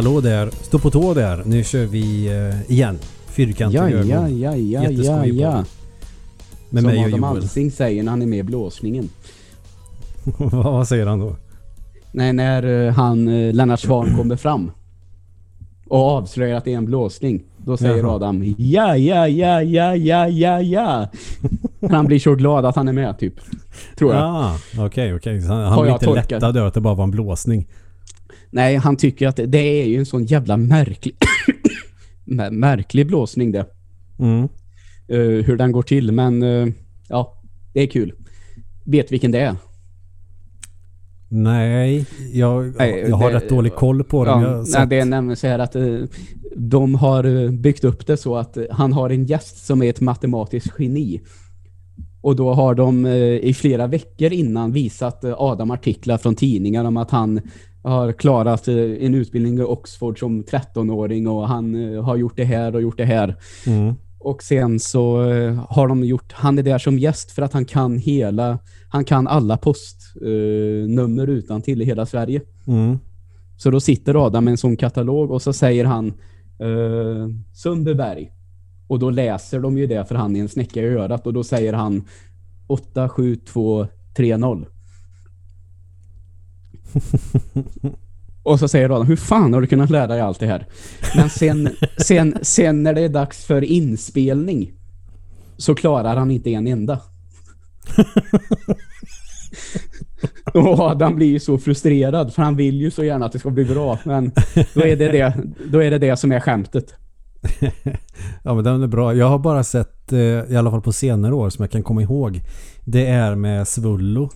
Hallå där, stå på tå där. Nu kör vi eh, igen. Fyrkantiga Ja, ögon. ja, ja, ja, ja, ja. Med Som mig och Adam Joel. Alsing säger när han är med i blåsningen. Vad säger han då? Nej, när eh, han, eh, Lennart Swahn kommer fram och avslöjar att det är en blåsning. Då säger Jaha. Adam ja, ja, ja, ja, ja, ja, ja. han blir så glad att han är med typ. Tror jag. Ja, okej, okej. Så Han, han blir inte tolkat. lättad över att det bara var en blåsning. Nej, han tycker att det, är ju en sån jävla märklig mär- märklig blåsning det. Mm. Eh, hur den går till, men eh, ja, det är kul. Vet vilken det är. Nej, jag, Nej, jag har det- rätt dålig koll på dem. Ja, nej, det är nämligen så här att eh, de har byggt upp det så att han har en gäst som är ett matematiskt geni. Och då har de i flera veckor innan visat Adam artiklar från tidningar om att han har klarat en utbildning i Oxford som 13-åring och han eh, har gjort det här och gjort det här. Mm. Och sen så eh, har de gjort, han är där som gäst för att han kan hela, han kan alla postnummer eh, utan till i hela Sverige. Mm. Så då sitter Adam med en sån katalog och så säger han eh, Sundbyberg. Och då läser de ju det för han är en snäcka i örat och då säger han 87230. och så säger Adam, hur fan har du kunnat lära dig allt det här? Men sen, sen, sen när det är dags för inspelning så klarar han inte en enda. Och Adam blir ju så frustrerad för han vill ju så gärna att det ska bli bra men då är det det, då är det, det som är skämtet. Ja men den är bra. Jag har bara sett, eh, i alla fall på senare år som jag kan komma ihåg. Det är med Svullo.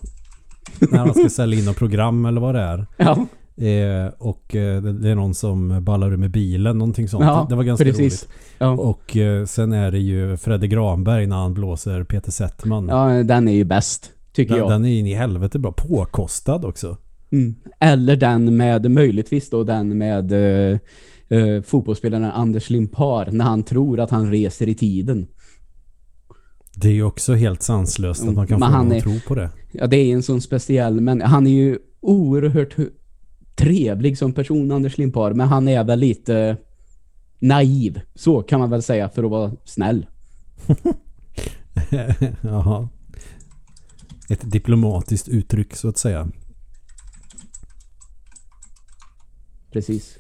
När han ska sälja in något program eller vad det är. Ja, Eh, och eh, det, det är någon som ballar ur med bilen, någonting sånt. ja det var ganska precis. roligt. Ja. Och eh, sen är det ju Fredde Granberg när han blåser Peter Settman. ja, den är ju bäst tycker den, jag. den är in i helvete bra. Påkostad också. Mm. Eller den med, möjligtvis då den med uh, uh, fotbollsspelaren Anders Limpar när han tror att han reser i tiden. Det är ju också helt sanslöst att man kan men få någon är- att tro på det. Ja, det är en sån speciell, men han är ju oerhört trevlig som person, Anders Limpar, men han är väl lite naiv. Så kan man väl säga för att vara snäll. Jaha. Ett diplomatiskt uttryck så att säga. Precis.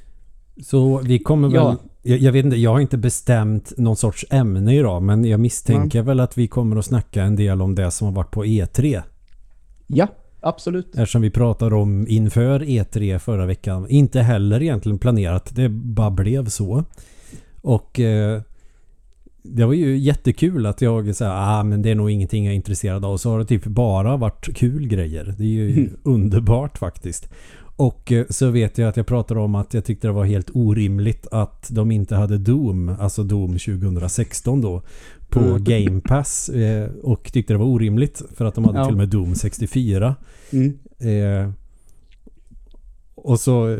Så vi kommer väl... Ja. Jag, jag vet inte, jag har inte bestämt någon sorts ämne idag men jag misstänker väl att vi kommer att snacka en del om det som har varit på E3. Ja, absolut. Eftersom vi pratade om inför E3 förra veckan. Inte heller egentligen planerat, det bara blev så. Och eh, det var ju jättekul att jag sa ah, men det är nog ingenting jag är intresserad av. Så har det typ bara varit kul grejer. Det är ju Mm. underbart faktiskt. Och eh, så vet jag att jag pratade om att jag tyckte det var helt orimligt att de inte hade Doom, alltså Doom 2016 då, på Mm. Game Pass. Eh, och tyckte det var orimligt för att de hade Ja. till och med Doom 64. Mm. Eh, och så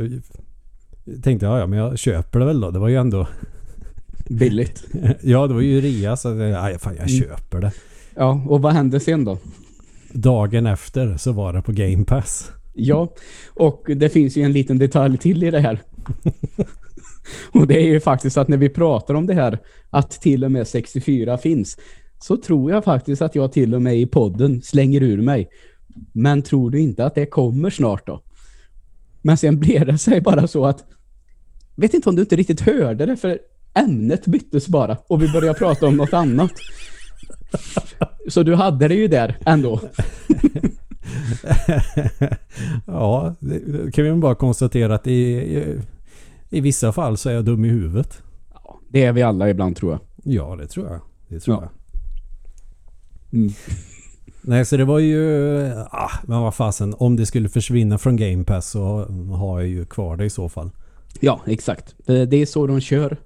tänkte jag, ja men jag köper det väl då. Det var ju ändå, Billigt. ja det var ju rea så jag, ja, fan, jag Mm. köper det. Ja, och vad hände sen då? Dagen efter så var det på Game Pass. Ja, och det finns ju en liten detalj till i det här. och det är ju faktiskt att när vi pratar om det här, att till och med 64 finns, så tror jag faktiskt att jag till och med i podden slänger ur mig. Men tror du inte att det kommer snart då? Men sen blev det sig bara så att, vet inte om du inte riktigt hörde det, för ämnet byttes bara och vi började prata om något annat. Så du hade det ju där ändå. ja, det kan vi bara konstatera att i, i, i vissa fall så är jag dum i huvudet. Ja, det är vi alla ibland tror jag. Ja, det tror jag. Det tror Ja. jag. Mm. Nej, så det var ju... Ah, men vad fasen. Om det skulle försvinna från Game Pass så har jag ju kvar det i så fall. Ja, exakt. Det är så de kör.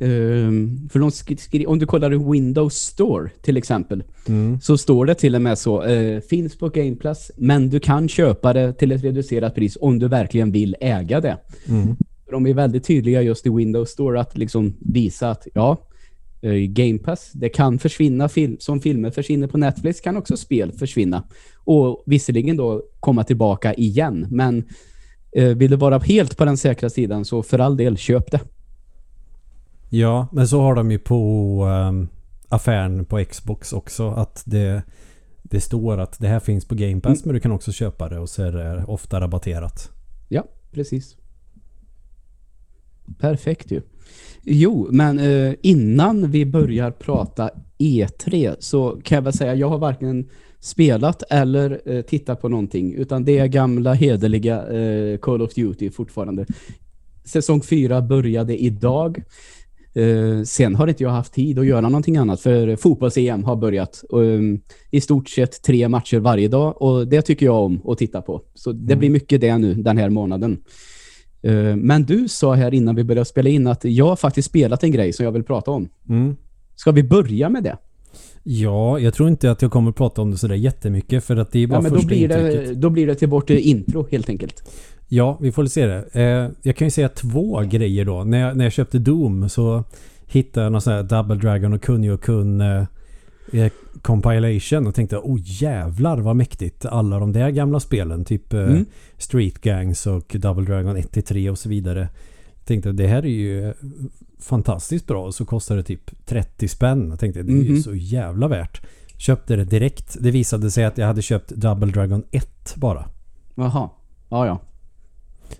Ehm, för de skri- om du kollar i Windows Store till exempel Mm. så står det till och med så eh, finns på Game Pass men du kan köpa det till ett reducerat pris om du verkligen vill äga det. Mm. De är väldigt tydliga just i Windows Store att liksom visa att ja, eh, Game Pass, det kan försvinna film, som filmer försvinner på Netflix kan också spel försvinna. Och visserligen då komma tillbaka igen, men Eh, vill du vara helt på den säkra sidan så för all del, köp det. Ja, men så har de ju på um, affären på Xbox också att det, det står att det här finns på Game Pass Mm. men du kan också köpa det och så är det ofta rabatterat. Ja, precis. Perfekt ju. Jo, men eh, innan vi börjar prata E3 så kan jag väl säga jag har varken spelat eller eh, tittat på någonting utan det är gamla hederliga eh, Call of Duty fortfarande. Säsong 4 började idag. Eh, sen har inte jag haft tid att göra någonting annat för fotbolls-EM har börjat. Um, I stort sett tre matcher varje dag och det tycker jag om att titta på. Så det Mm. blir mycket det nu den här månaden. Eh, men du sa här innan vi började spela in att jag har faktiskt spelat en grej som jag vill prata om. Mm. Ska vi börja med det? Ja, jag tror inte att jag kommer prata om det sådär jättemycket för att det är bara Ja, men då första blir, intrycket. det, då blir det till vårt intro helt enkelt. Ja, vi får se det. Eh, jag kan ju säga två grejer då. När jag, när jag köpte Doom så hittade jag någon sån här Double Dragon och Kunio Kun eh, eh, compilation och tänkte oh jävlar vad mäktigt alla de där gamla spelen. Typ eh, Mm. Street Gangs och Double Dragon 1-3 och så vidare. Jag tänkte det här är ju eh, fantastiskt bra och så kostar det typ 30 spänn. Jag tänkte det är ju Mhm. så jävla värt. Köpte det direkt. Det visade sig att jag hade köpt Double Dragon 1 bara. Jaha. Ja, ja.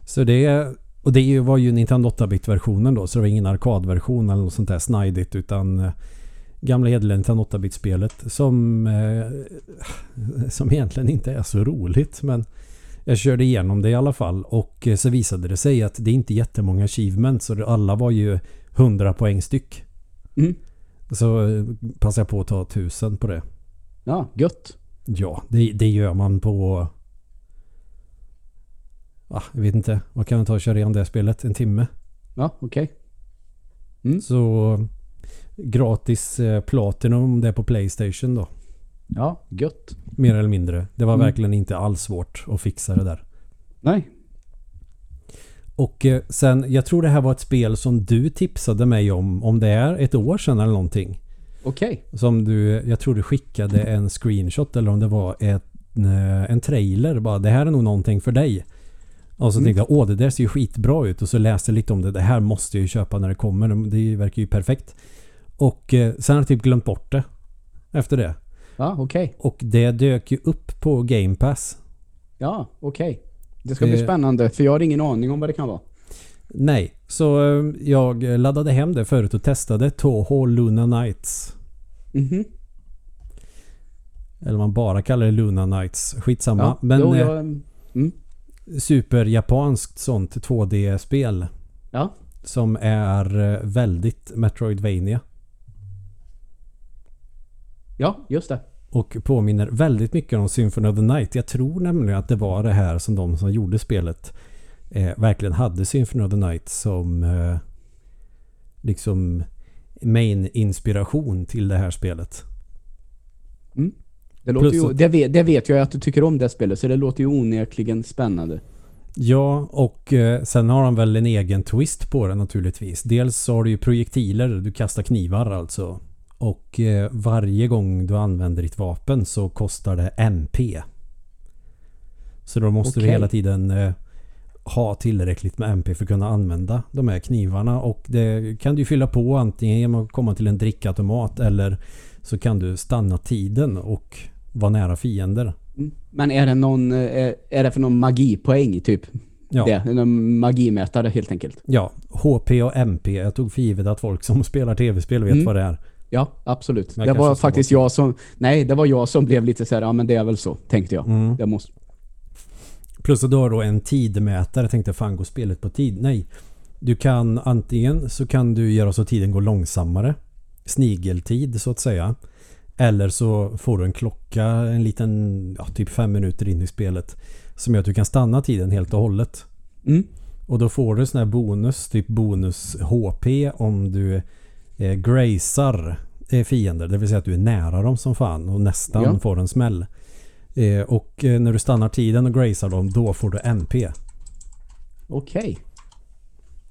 Så det och det är var ju Nintendo 8-bit-versionen då så det var ingen arkadversion eller något sånt där snidigt utan eh, gamla hederliga Nintendo 8-bit-spelet som eh, som egentligen inte är så roligt men jag körde igenom det i alla fall och eh, så visade det sig att det är inte jättemånga achievements så alla var ju 100 poäng styck. Mm. Så eh, passade jag på att ta 1000 på det. Ja, gött. Ja, det, det gör man på... Ah, jag vet inte. Vad kan det ta att köra igenom det spelet? En timme? Ja, okej. Så gratis eh, Platinum det är på Playstation då. Ja, gött. Mer eller mindre. Det var Mm. verkligen inte alls svårt att fixa det där. Nej. Och eh, sen, jag tror det här var ett spel som du tipsade mig om, om det är ett år sedan eller någonting. Okej. Som du, jag tror du skickade en screenshot eller om det var ett, eh, en trailer bara. Det här är nog någonting för dig. Och så Mm. tänkte jag, åh det där ser ju skitbra ut. Och så läste jag lite om det. Det här måste jag ju köpa när det kommer. Det verkar ju perfekt. Och eh, sen har jag typ glömt bort det. Efter det. Ja, okej. Och det dök ju upp på Game Pass. Ja, okej. Det ska bli Eh. spännande för jag har ingen aning om vad det kan vara. Nej, så eh, jag laddade hem det förut och testade Toho Luna Nights. Mhm. Eller man bara kallar det Luna Nights. Skitsamma. Ja, Men jo, eh, jag, mm. Superjapanskt sånt 2D-spel. Ja. Som är eh, väldigt Metroidvania. ja, just det. Och påminner väldigt mycket om Symphony of the Night. Jag tror nämligen att det var det här som de som gjorde spelet eh, verkligen hade Symphony of the Night som eh, liksom main-inspiration till det här spelet. Det, låter Plus ju, det, vet, det vet jag att du tycker om det spelet så det låter ju onekligen spännande. Ja, och eh, sen har de väl en egen twist på det naturligtvis. Dels så har du ju projektiler, du kastar knivar alltså. Och eh, varje gång du använder ditt vapen så kostar det MP. Så då måste du Okej. hela tiden eh, ha tillräckligt med MP för att kunna använda de här knivarna. Och det kan du fylla på antingen genom att komma till en drickautomat eller så kan du stanna tiden och vara nära fiender. Mm. Men är det någon, eh, är, är det för någon magipoäng typ? Ja. Det, en magimätare helt enkelt. Ja, HP och MP. Jag tog för givet att folk som spelar tv-spel vet Mm. vad det är. Ja, absolut. Det var faktiskt jag som... Nej, det var jag som blev lite så här, ja men det är väl så, tänkte jag. Mm. Jag måste... Plus att du har då en tidmätare. Jag tänkte fan går spelet på tid? Nej. Du kan antingen så kan du göra så tiden går långsammare. Snigeltid så att säga. Eller så får du en klocka en liten, ja, typ fem minuter in i spelet. Som gör att du kan stanna tiden helt och hållet. Mm. Och då får du sån här bonus, typ bonus HP om du eh, gracear eh, fiender. Det vill säga att du är nära dem som fan och nästan Ja. får en smäll. Eh, och eh, när du stannar tiden och gracear dem, då får du MP. Okej.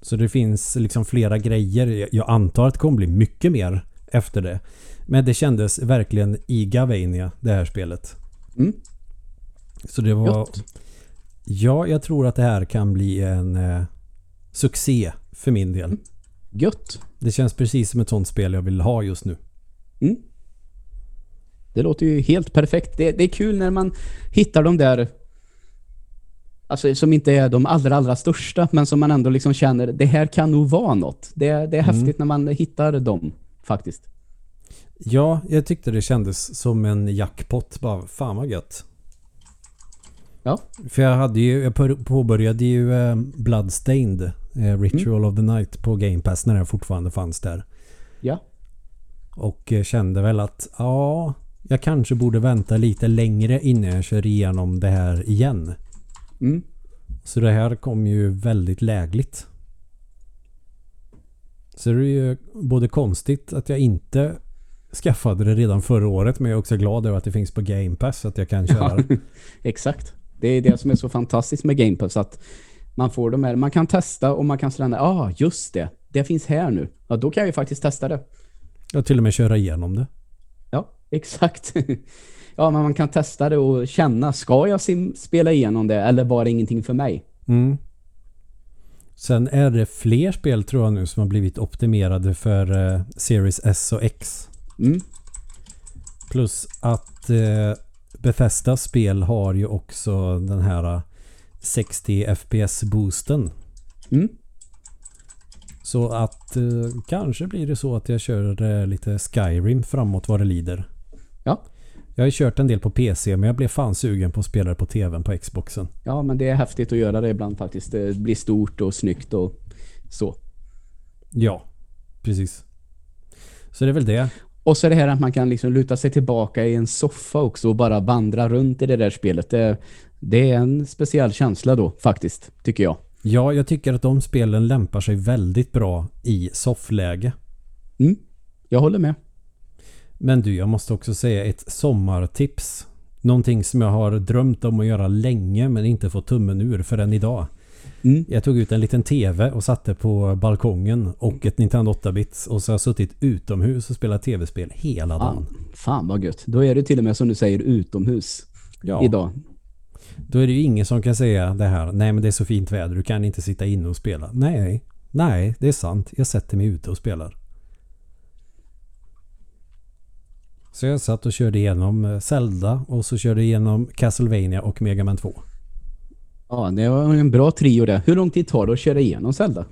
Så det finns liksom flera grejer. Jag antar att det kommer bli mycket mer efter det. Men det kändes verkligen i Gavania, det här spelet. Mm. Så det var Gött. Ja, jag tror att det här kan bli en eh, succé för min del. Gött. Det känns precis som ett sånt spel jag vill ha just nu. Mm. Det låter ju helt perfekt. Det, det är kul när man hittar de där alltså som inte är de allra, allra största, men som man ändå liksom känner, det här kan nog vara något. Det, det är Mm. häftigt när man hittar dem, faktiskt. Ja, jag tyckte det kändes som en jackpot. Bara, fan vad gött. Ja. För jag hade ju, jag på- påbörjade ju eh, Bloodstained eh, Ritual of the Night på Game Pass när det fortfarande fanns där. Ja. Och eh, kände väl att ja, jag kanske borde vänta lite längre innan jag kör igenom det här igen. Mm. Så det här kom ju väldigt lägligt. Så det är ju både konstigt att jag inte skaffade det redan förra året men jag är också glad över att det finns på Game Pass så att jag kan köra det. Exakt. Det är det som är så fantastiskt med Game Pass, att man får de här, man kan testa och man kan säga, ja ah, just det, det finns här nu. Ja, då kan jag ju faktiskt testa det. Och till och med köra igenom det. Ja, exakt. ja, men man kan testa det och känna, ska jag spela igenom det eller var det ingenting för mig? Mm. Sen är det fler spel tror jag nu som har blivit optimerade för eh, Series S och X. Mm. Plus att eh, Bethesdas spel har ju också den här eh, 60 FPS boosten. Mm. Så att eh, kanske blir det så att jag kör eh, lite Skyrim framåt vad det lider. Ja. Jag har ju kört en del på PC men jag blev fan sugen på att spela det på TVn på Xboxen. Ja, men det är häftigt att göra det ibland faktiskt. Det blir stort och snyggt och så. Ja, precis. Så det är väl det. Och så det här att man kan liksom luta sig tillbaka i en soffa också och bara vandra runt i det där spelet. Det, det är en speciell känsla då faktiskt, tycker jag. Ja, jag tycker att de spelen lämpar sig väldigt bra i soffläge. Mm. Jag håller med. Men du, jag måste också säga ett sommartips. Någonting som jag har drömt om att göra länge men inte fått tummen ur förrän idag. Mm. Jag tog ut en liten TV och satte på balkongen och ett Nintendo 8-bits och så har jag suttit utomhus och spelat tv-spel hela dagen. Fan, fan vad gött. Då är det till och med som du säger utomhus Ja, idag. då är det ju ingen som kan säga det här. Nej men det är så fint väder, du kan inte sitta inne och spela. Nej, nej det är sant. Jag sätter mig ute och spelar. Så jag satt och körde igenom eh, Zelda och så körde jag igenom Castlevania och Mega Man 2. Ja, det var en bra trio det. Hur lång tid tar det att köra igenom Zelda?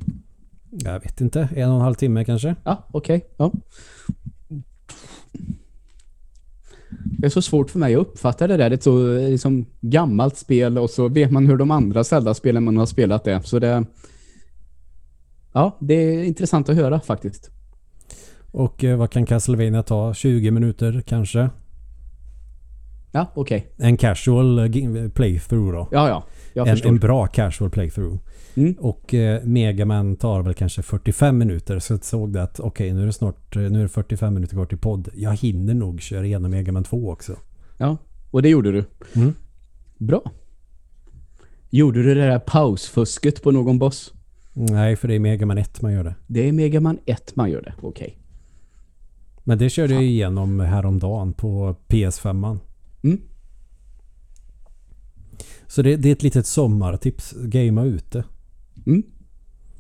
Jag vet inte, en och en halv timme kanske? Ja, okej. Ja. Det är så svårt för mig att uppfatta det där. Det är ett så liksom, gammalt spel och så vet man hur de andra Zelda-spelen man har spelat det. Så det... Ja, det är intressant att höra faktiskt. Och eh, vad kan Castlevania ta? 20 minuter kanske? Ja, okej. En casual eh, playthrough då. Ja, ja. Jag En, förstår. en bra casual playthrough. Mm. Och eh, Mega Man tar väl kanske 45 minuter. Så jag såg det att okej nu är det snart eh, nu är det 45 minuter kvar till podd. Jag hinner nog köra igenom Mega Man 2 också. Ja, och det gjorde du. Mm. Bra. Gjorde du det där pausfusket på någon boss? Nej, för det är Mega Man 1 man gör det. Det är Mega Man 1 man gör det. Okej. Men det körde jag igenom häromdagen på PS5. Mm. Så det, det är ett litet sommartips. Gamea ute. Mm.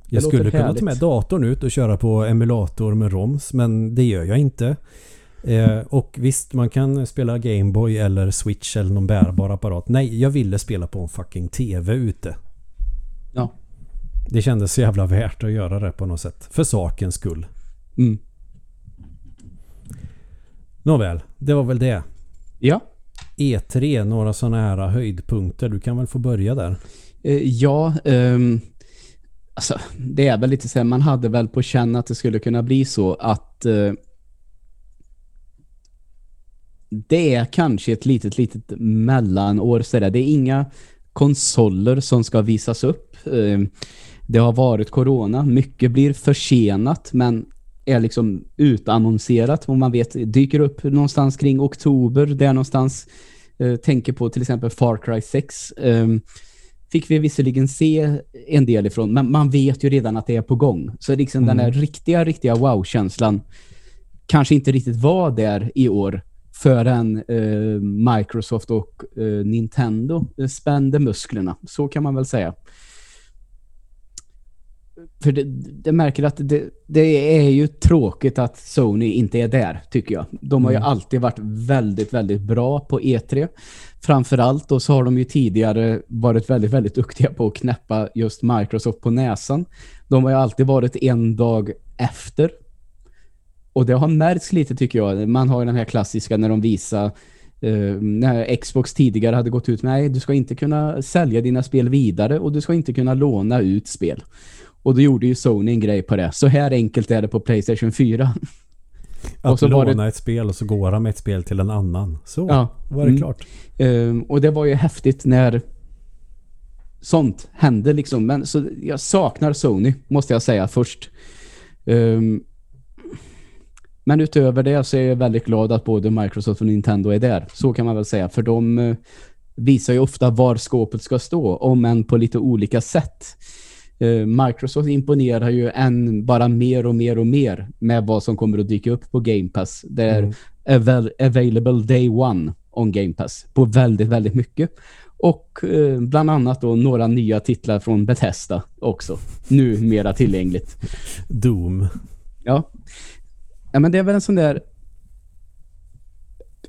Jag skulle kunna ta härligt. med datorn ut och köra på emulator med ROMs men det gör jag inte. Eh, och visst, man kan spela Gameboy eller Switch eller någon bärbar apparat. Nej, jag ville spela på en fucking TV ute. Ja. Det kändes så jävla värt att göra det på något sätt. För sakens skull. Mm. Nåväl, det var väl det. Ja. E3, några sådana här höjdpunkter. Du kan väl få börja där. Eh, ja, um, alltså det är väl lite så här, man hade väl på känn att det skulle kunna bli så att uh, det är kanske ett litet, litet mellanår så där. Det är inga konsoler som ska visas upp. Uh, det har varit corona, mycket blir försenat men är liksom utannonserat och man vet dyker upp någonstans kring oktober där någonstans eh, tänker på till exempel Far Cry 6 ehm, fick vi visserligen se en del ifrån, men man vet ju redan att det är på gång. Så liksom Mm. den där riktiga, riktiga wow-känslan kanske inte riktigt var där i år förrän eh, Microsoft och eh, Nintendo spände musklerna. Så kan man väl säga. För det, det märker att det, det, är ju tråkigt att Sony inte är där, tycker jag. De har ju mm. alltid varit väldigt, väldigt bra på E3. Framförallt då så har de ju tidigare varit väldigt, väldigt duktiga på att knäppa just Microsoft på näsan. De har ju alltid varit en dag efter. Och det har märkts lite tycker jag. Man har ju den här klassiska när de visar Uh, när Xbox tidigare hade gått ut med du ska inte kunna sälja dina spel vidare och du ska inte kunna låna ut spel. Och då gjorde ju Sony en grej på det. Så här enkelt är det på Playstation 4. Att och så låna det... ett spel och så går han med ett spel till en annan. Så ja. var det mm. klart. Um, och det var ju häftigt när sånt hände liksom. Men så jag saknar Sony, måste jag säga först. Um, men utöver det så är jag väldigt glad att både Microsoft och Nintendo är där. Så kan man väl säga. För de uh, visar ju ofta var skåpet ska stå. Om än på lite olika sätt. Uh, Microsoft imponerar ju än bara mer och mer och mer med vad som kommer att dyka upp på Game Pass. Det är mm. av available day one on Game Pass på väldigt, väldigt mycket. Och uh, bland annat då några nya titlar från Bethesda också. Nu mera tillgängligt. Doom. Ja. Ja, men det är väl en sån där...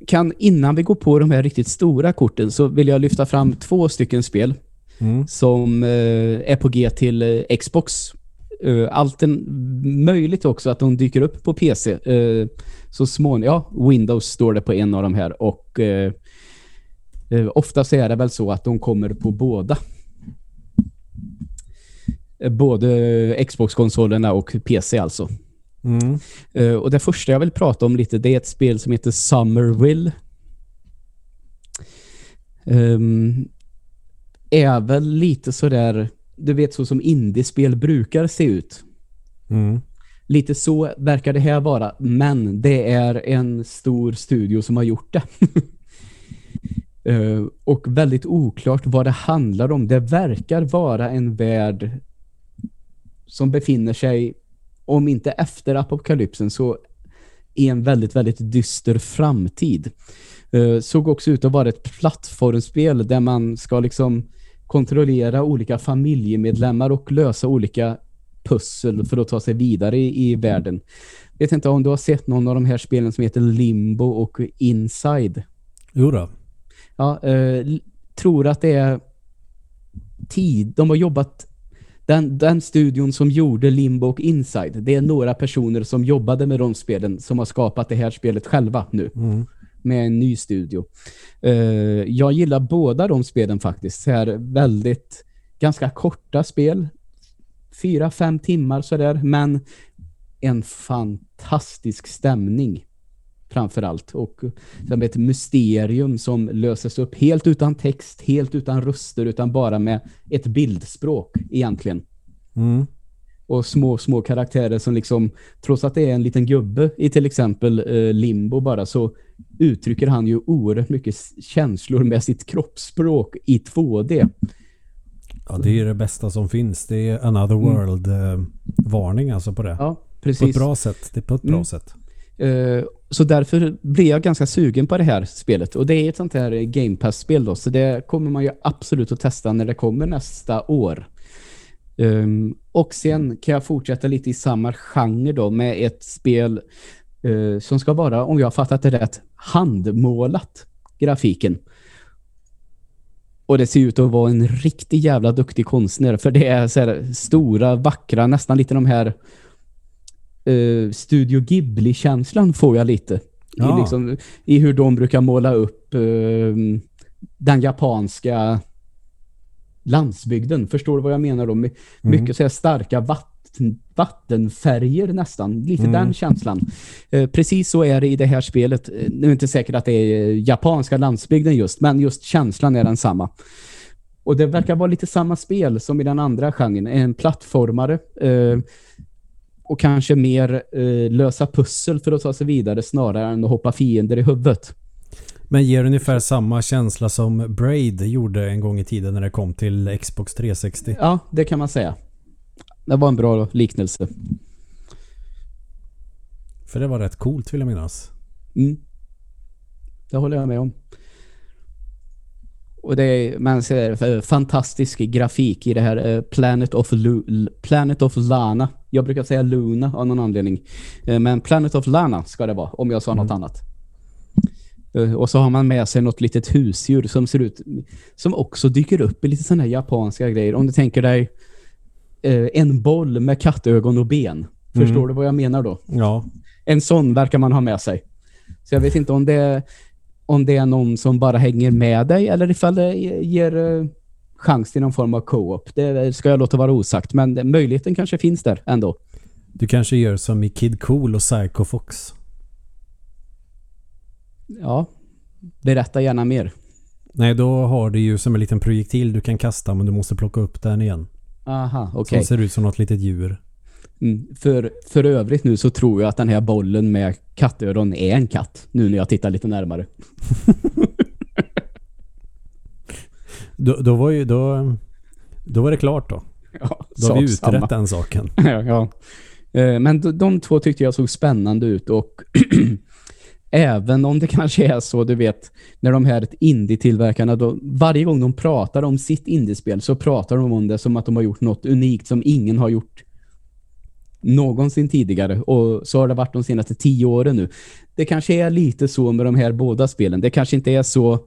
Kan, innan vi går på de här riktigt stora korten så vill jag lyfta fram två stycken spel mm. som eh, är på G till eh, Xbox. Uh, allt en, möjligt också att de dyker upp på PC. Så småningom, ja, Windows står det på en av de här och oftast är det väl så att de kommer på båda. Både Xbox-konsolerna och PC alltså. Mm. Uh, och det första jag vill prata om lite, det är ett spel som heter Summerville. Um, är väl lite sådär, du vet så som indiespel brukar se ut. Mm. Lite så verkar det här vara, men det är en stor studio som har gjort det. uh, och väldigt oklart vad det handlar om. Det verkar vara en värld som befinner sig om inte efter apokalypsen så i en väldigt, väldigt dyster framtid. Uh, såg också ut att vara ett plattformsspel där man ska liksom kontrollera olika familjemedlemmar och lösa olika pussel för att ta sig vidare i, i världen. Jag vet inte om du har sett någon av de här spelen som heter Limbo och Inside. Jo då. Ja, uh, tror att det är tid. De har jobbat den, den studion som gjorde Limbo och Inside, det är några personer som jobbade med de spelen som har skapat det här spelet själva nu. Mm. Med en ny studio. Uh, jag gillar båda de spelen faktiskt. Så här väldigt, ganska korta spel. Fyra, fem timmar sådär. Men en fantastisk stämning framförallt. Och som ett mysterium som löses upp helt utan text, helt utan röster, utan bara med ett bildspråk egentligen. Mm. Och små, små karaktärer som liksom, trots att det är en liten gubbe i till exempel eh, Limbo bara, så uttrycker han ju oerhört mycket känslor med sitt kroppsspråk i 2D. Ja, det är det bästa som finns. Det är Another mm. World-varning mm. alltså på det. Ja, precis. På ett bra sätt. Det är på ett bra mm. sätt. Uh, så därför blir jag ganska sugen på det här spelet. Och det är ett sånt här Game Pass-spel då. Så det kommer man ju absolut att testa när det kommer nästa år. Um, och sen kan jag fortsätta lite i samma genre då med ett spel uh, som ska vara, om jag har fattat det rätt, handmålat grafiken. Och det ser ut att vara en riktigt jävla duktig konstnär. För det är så här stora, vackra, nästan lite de här uh, Studio Ghibli-känslan får jag lite. Ja. I, liksom, I hur de brukar måla upp uh, den japanska landsbygden. Förstår du vad jag menar då? My mm. Mycket så här starka vatten, vattenfärger nästan. Lite mm. den känslan. Uh, precis så är det i det här spelet. Nu är det inte säkert att det är japanska landsbygden just, men just känslan är densamma. Och det verkar vara lite samma spel som i den andra genren. En plattformare. Och kanske mer eh, lösa pussel för att ta sig vidare snarare än att hoppa fiender i huvudet. Men ger ungefär samma känsla som Braid gjorde en gång i tiden när det kom till Xbox 360. Ja, det kan man säga. Det var en bra liknelse. För det var rätt coolt vill jag minnas. Mm. det håller jag med om. Och det är, man ser fantastisk grafik i det här eh, Planet of, Lu Planet of Lana. Jag brukar säga Luna av någon anledning. Eh, men Planet of Lana ska det vara, om jag sa mm. något annat. Eh, och så har man med sig något litet husdjur som ser ut som också dyker upp i lite sådana här japanska grejer. Om du tänker dig en boll med kattögon och ben. Förstår mm. du vad jag menar då? Ja. En sån verkar man ha med sig. Så jag vet inte om det om det är någon som bara hänger med dig eller ifall det ger uh, chans till någon form av co-op. Det ska jag låta vara osagt, men möjligheten kanske finns där ändå. Du kanske gör som i Kid Cool och Psycho Fox. Ja, berätta gärna mer. Nej, då har du ju som en liten projektil du kan kasta men du måste plocka upp den igen. Aha, okej. Okay. Som ser ut som något litet djur. Mm. För, för övrigt nu så tror jag att den här bollen med kattöron är en katt. Nu när jag tittar lite närmare. då, då, var ju då, då var det klart då. Ja, då har vi utrett samma. den saken. ja, ja. Eh, men de, de två tyckte jag såg spännande ut och även om det kanske är så, du vet, när de här indie-tillverkarna, då, varje gång de pratar om sitt indiespel så pratar de om det som att de har gjort något unikt som ingen har gjort någonsin tidigare och så har det varit de senaste tio åren nu. Det kanske är lite så med de här båda spelen. Det kanske inte är så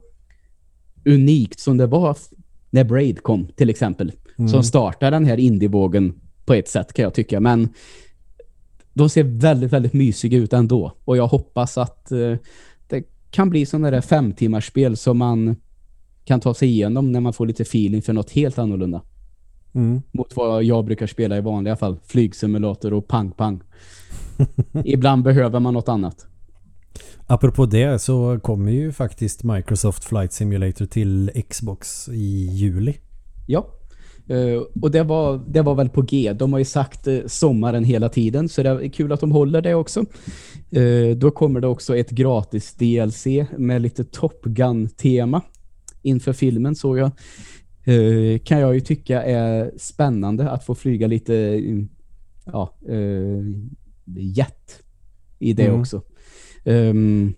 unikt som det var när Braid kom till exempel. Mm. Som startar den här indievågen på ett sätt kan jag tycka. Men de ser väldigt, väldigt mysiga ut ändå. Och jag hoppas att eh, det kan bli sådana där fem timmars spel som man kan ta sig igenom när man får lite feeling för något helt annorlunda. Mm. Mot vad jag brukar spela i vanliga fall. Flygsimulator och pang-pang. Ibland behöver man något annat. Apropå det så kommer ju faktiskt Microsoft Flight Simulator till Xbox i juli. Ja, Uh, och det var, det var väl på G. De har ju sagt uh, sommaren hela tiden så det är kul att de håller det också. Uh, då kommer det också ett gratis DLC med lite Top Gun-tema inför filmen såg jag. Eh, kan jag ju tycka är spännande att få flyga lite ja, uh, jet i det mm. också. Um,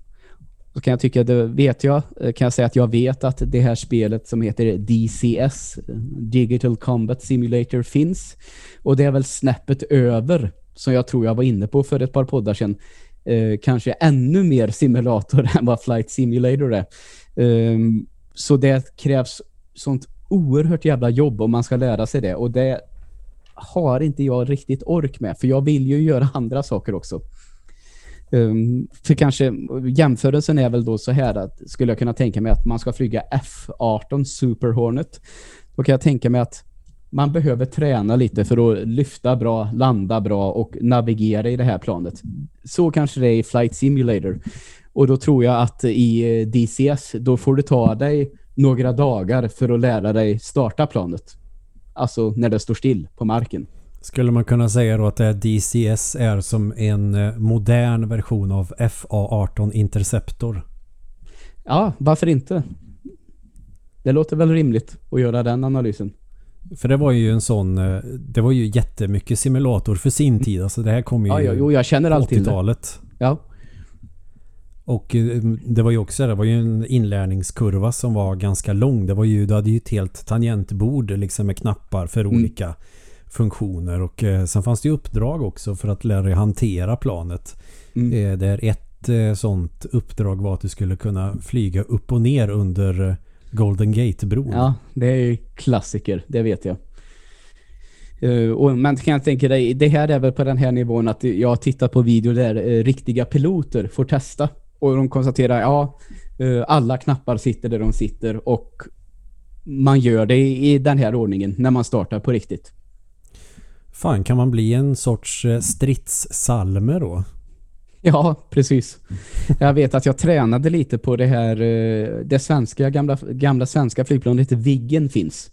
så kan jag tycka, det vet jag, eh, kan jag säga att jag vet att det här spelet som heter DCS, Digital Combat Simulator, finns. Och det är väl snäppet över, som jag tror jag var inne på för ett par poddar sedan, eh, kanske ännu mer simulator än vad Flight Simulator är. Um, så det krävs sånt oerhört jävla jobb om man ska lära sig det. Och det har inte jag riktigt ork med. För jag vill ju göra andra saker också. Ehm, för kanske jämförelsen är väl då så här att skulle jag kunna tänka mig att man ska flyga F-18 Super Hornet. Då kan jag tänka mig att man behöver träna lite för att lyfta bra, landa bra och navigera i det här planet. Så kanske det är i Flight Simulator. Och då tror jag att i eh, DCS, då får du ta dig några dagar för att lära dig starta planet. Alltså när det står still på marken. Skulle man kunna säga då att det DCS är som en eh, modern version av FA-18 Interceptor? Ja, varför inte? Det låter väl rimligt att göra den analysen. För det var ju en sån, eh, det var ju jättemycket simulator för sin tid. Alltså det här kom ju ja, ja, jo, jag känner allt 80-talet. Ja. Och eh, det var ju också det var ju en inlärningskurva som var ganska lång. Det var ju du hade ju ett helt tangentbord liksom med knappar för mm. olika funktioner och eh, sen fanns det ju uppdrag också för att lära dig hantera planet. Mm. Eh, där ett eh, sånt uppdrag var att du skulle kunna flyga upp och ner under Golden Gate-bron. Ja, det är ju klassiker, det vet jag. Uh, och, men kan jag tänka dig, det här är väl på den här nivån att jag har tittat på video där uh, riktiga piloter får testa och de konstaterar, ja, eh, alla knappar sitter där de sitter och man gör det i den här ordningen när man startar på riktigt. Fan, kan man bli en sorts eh, stridssalme då? Ja, precis. Jag vet att jag tränade lite på det här, eh, det svenska, gamla, gamla svenska flygplanet Viggen finns.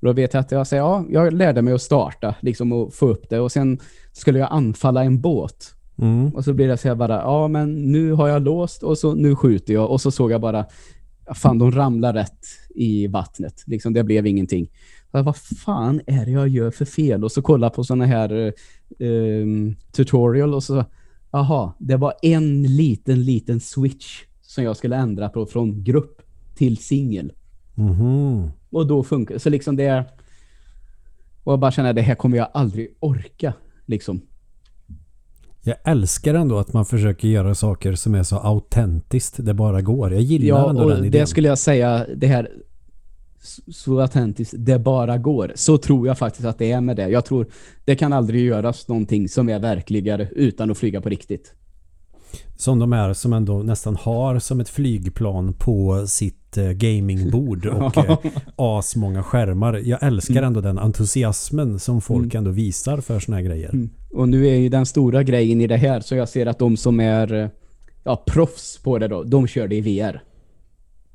då vet jag att jag säger, ja, jag lärde mig att starta, liksom att få upp det och sen skulle jag anfalla en båt. Mm. Och så blir det så här bara, ja men nu har jag låst och så nu skjuter jag. Och så såg jag bara, fan de ramlar rätt i vattnet. Liksom det blev ingenting. Vad fan är det jag gör för fel? Och så kolla på såna här uh, tutorial och så, aha, det var en liten, liten switch som jag skulle ändra på från grupp till singel. Mhm. Och då funkar Så liksom det är... Och jag bara känner det här kommer jag aldrig orka. Liksom. Jag älskar ändå att man försöker göra saker som är så autentiskt det bara går. Jag gillar Ja, ändå och den det idén. skulle jag säga, det här så autentiskt det bara går. Så tror jag faktiskt att det är med det. Jag tror det kan aldrig göras någonting som är verkligare utan att flyga på riktigt. Som de är som ändå nästan har som ett flygplan på sitt eh, gamingbord och eh, asmånga skärmar. Jag älskar Mm. ändå den entusiasmen som folk ändå visar för såna här grejer. Mm. Och nu är ju den stora grejen i det här så jag ser att de som är eh, ja, proffs på det då, de kör det i VR.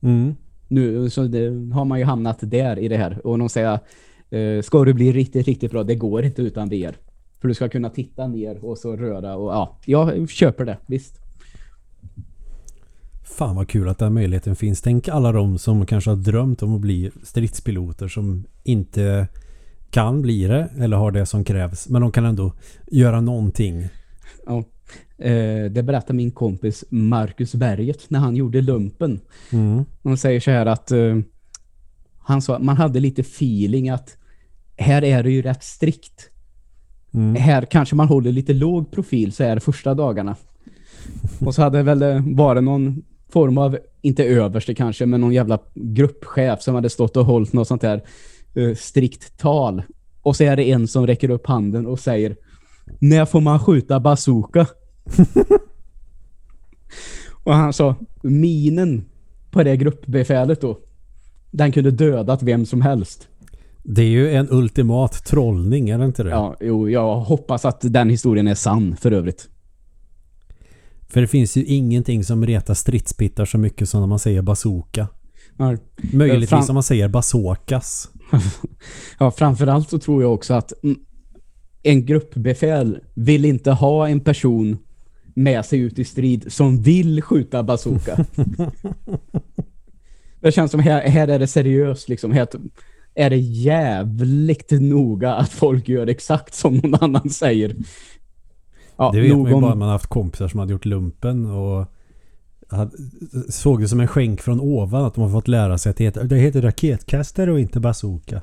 Mm. Nu så det, har man ju hamnat där i det här. Och de säger, eh, ska du bli riktigt, riktigt bra, det går inte utan VR. För du ska kunna titta ner och så röra och ja, jag köper det, visst. Fan vad kul att den möjligheten finns. Tänk alla de som kanske har drömt om att bli stridspiloter som inte kan bli det eller har det som krävs. Men de kan ändå göra någonting. Ja. Eh, det berättar min kompis Marcus Berget när han gjorde lumpen. Mm. Han säger så här att eh, han sa man hade lite feeling att här är det ju rätt strikt. Mm. Här kanske man håller lite låg profil så här första dagarna. Och så hade det väl eh, varit någon form av, inte överste kanske, men någon jävla gruppchef som hade stått och hållit något sånt här eh, strikt tal. Och så är det en som räcker upp handen och säger När får man skjuta bazooka? och han sa minen på det gruppbefälet då den kunde dödat vem som helst. Det är ju en ultimat trollning, är det inte det? Ja, jo, jag hoppas att den historien är sann för övrigt. För det finns ju ingenting som retar stridspittar så mycket som när man säger bazooka. Ja, Möjligtvis fram- om man säger bazookas. Ja, framförallt så tror jag också att en gruppbefäl vill inte ha en person med sig ut i strid som vill skjuta bazooka. det känns som här, här är det seriöst liksom. Här är det jävligt noga att folk gör exakt som någon annan säger. Ja, det vet nog man ju bara man haft kompisar som hade gjort lumpen och hade, såg det som en skänk från ovan att de har fått lära sig att det heter, det heter raketkastare och inte bazooka.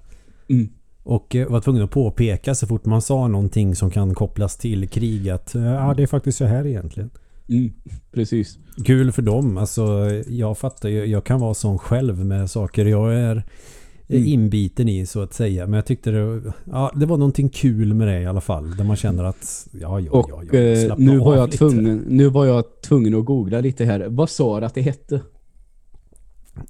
Mm. Och eh, var tvungen att påpeka så fort man sa någonting som kan kopplas till krig att eh, ja, det är faktiskt så här egentligen. Mm, precis. Kul för dem. Alltså, jag fattar ju. Jag kan vara sån själv med saker jag är Mm. inbiten i så att säga. Men jag tyckte det, ja, det var någonting kul med det i alla fall. Där man känner att ja, ja, Och ja, ja eh, nu, var jag lite. tvungen, nu var jag tvungen att googla lite här. Vad sa du att det hette?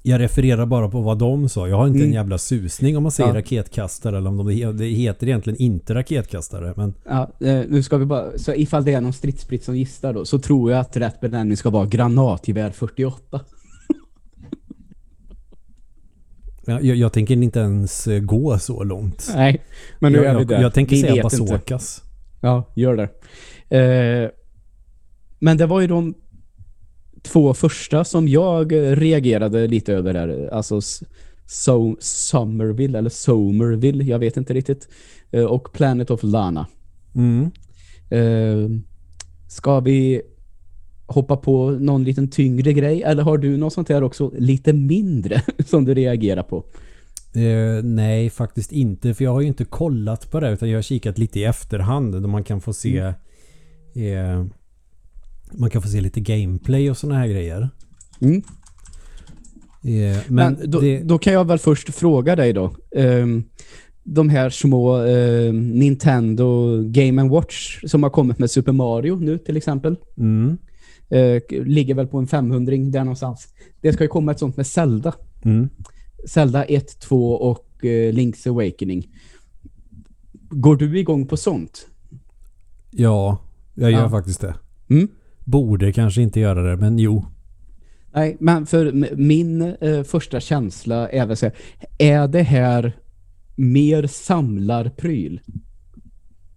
Jag refererar bara på vad de sa. Jag har inte Mm. en jävla susning om man säger Ja. raketkastare eller om de, det heter egentligen inte raketkastare. Men Ja, eh, nu ska vi bara, så ifall det är någon stridssprit som gissar då, så tror jag att rätt benämning ska vara granatgevär 48. jag, jag, jag tänker inte ens eh, gå så långt. Nej, men nu jag, är vi jag, där. jag tänker Vi säga bazookas. Ja, gör det. Eh, men det var ju de två första som jag eh, reagerade lite över här. Alltså so Somerville, eller Somerville, jag vet inte riktigt. Eh, och Planet of Lana. Mm. Eh, ska vi hoppa på någon liten tyngre grej? Eller har du något sånt här också lite mindre som du reagerar på? Eh, nej, faktiskt inte. För jag har ju inte kollat på det utan jag har kikat lite i efterhand där man kan få se eh, man kan få se lite gameplay och såna här grejer. Mm. Eh, men Men, då, det, då kan jag väl först fråga dig då. Ehm, de här små eh, Nintendo Game Watch som har kommit med Super Mario nu till exempel. mm, Eh, ligger väl på en 500 där någonstans. Det ska ju komma ett sånt med Zelda. mm. Zelda 1, 2 och eh, Link's Awakening. Går du igång på sånt? Ja, jag gör Ja. faktiskt det. Mm? Borde kanske inte göra det, men jo. Nej, men för min eh, första känsla är väl så här, är det här mer samlarpryl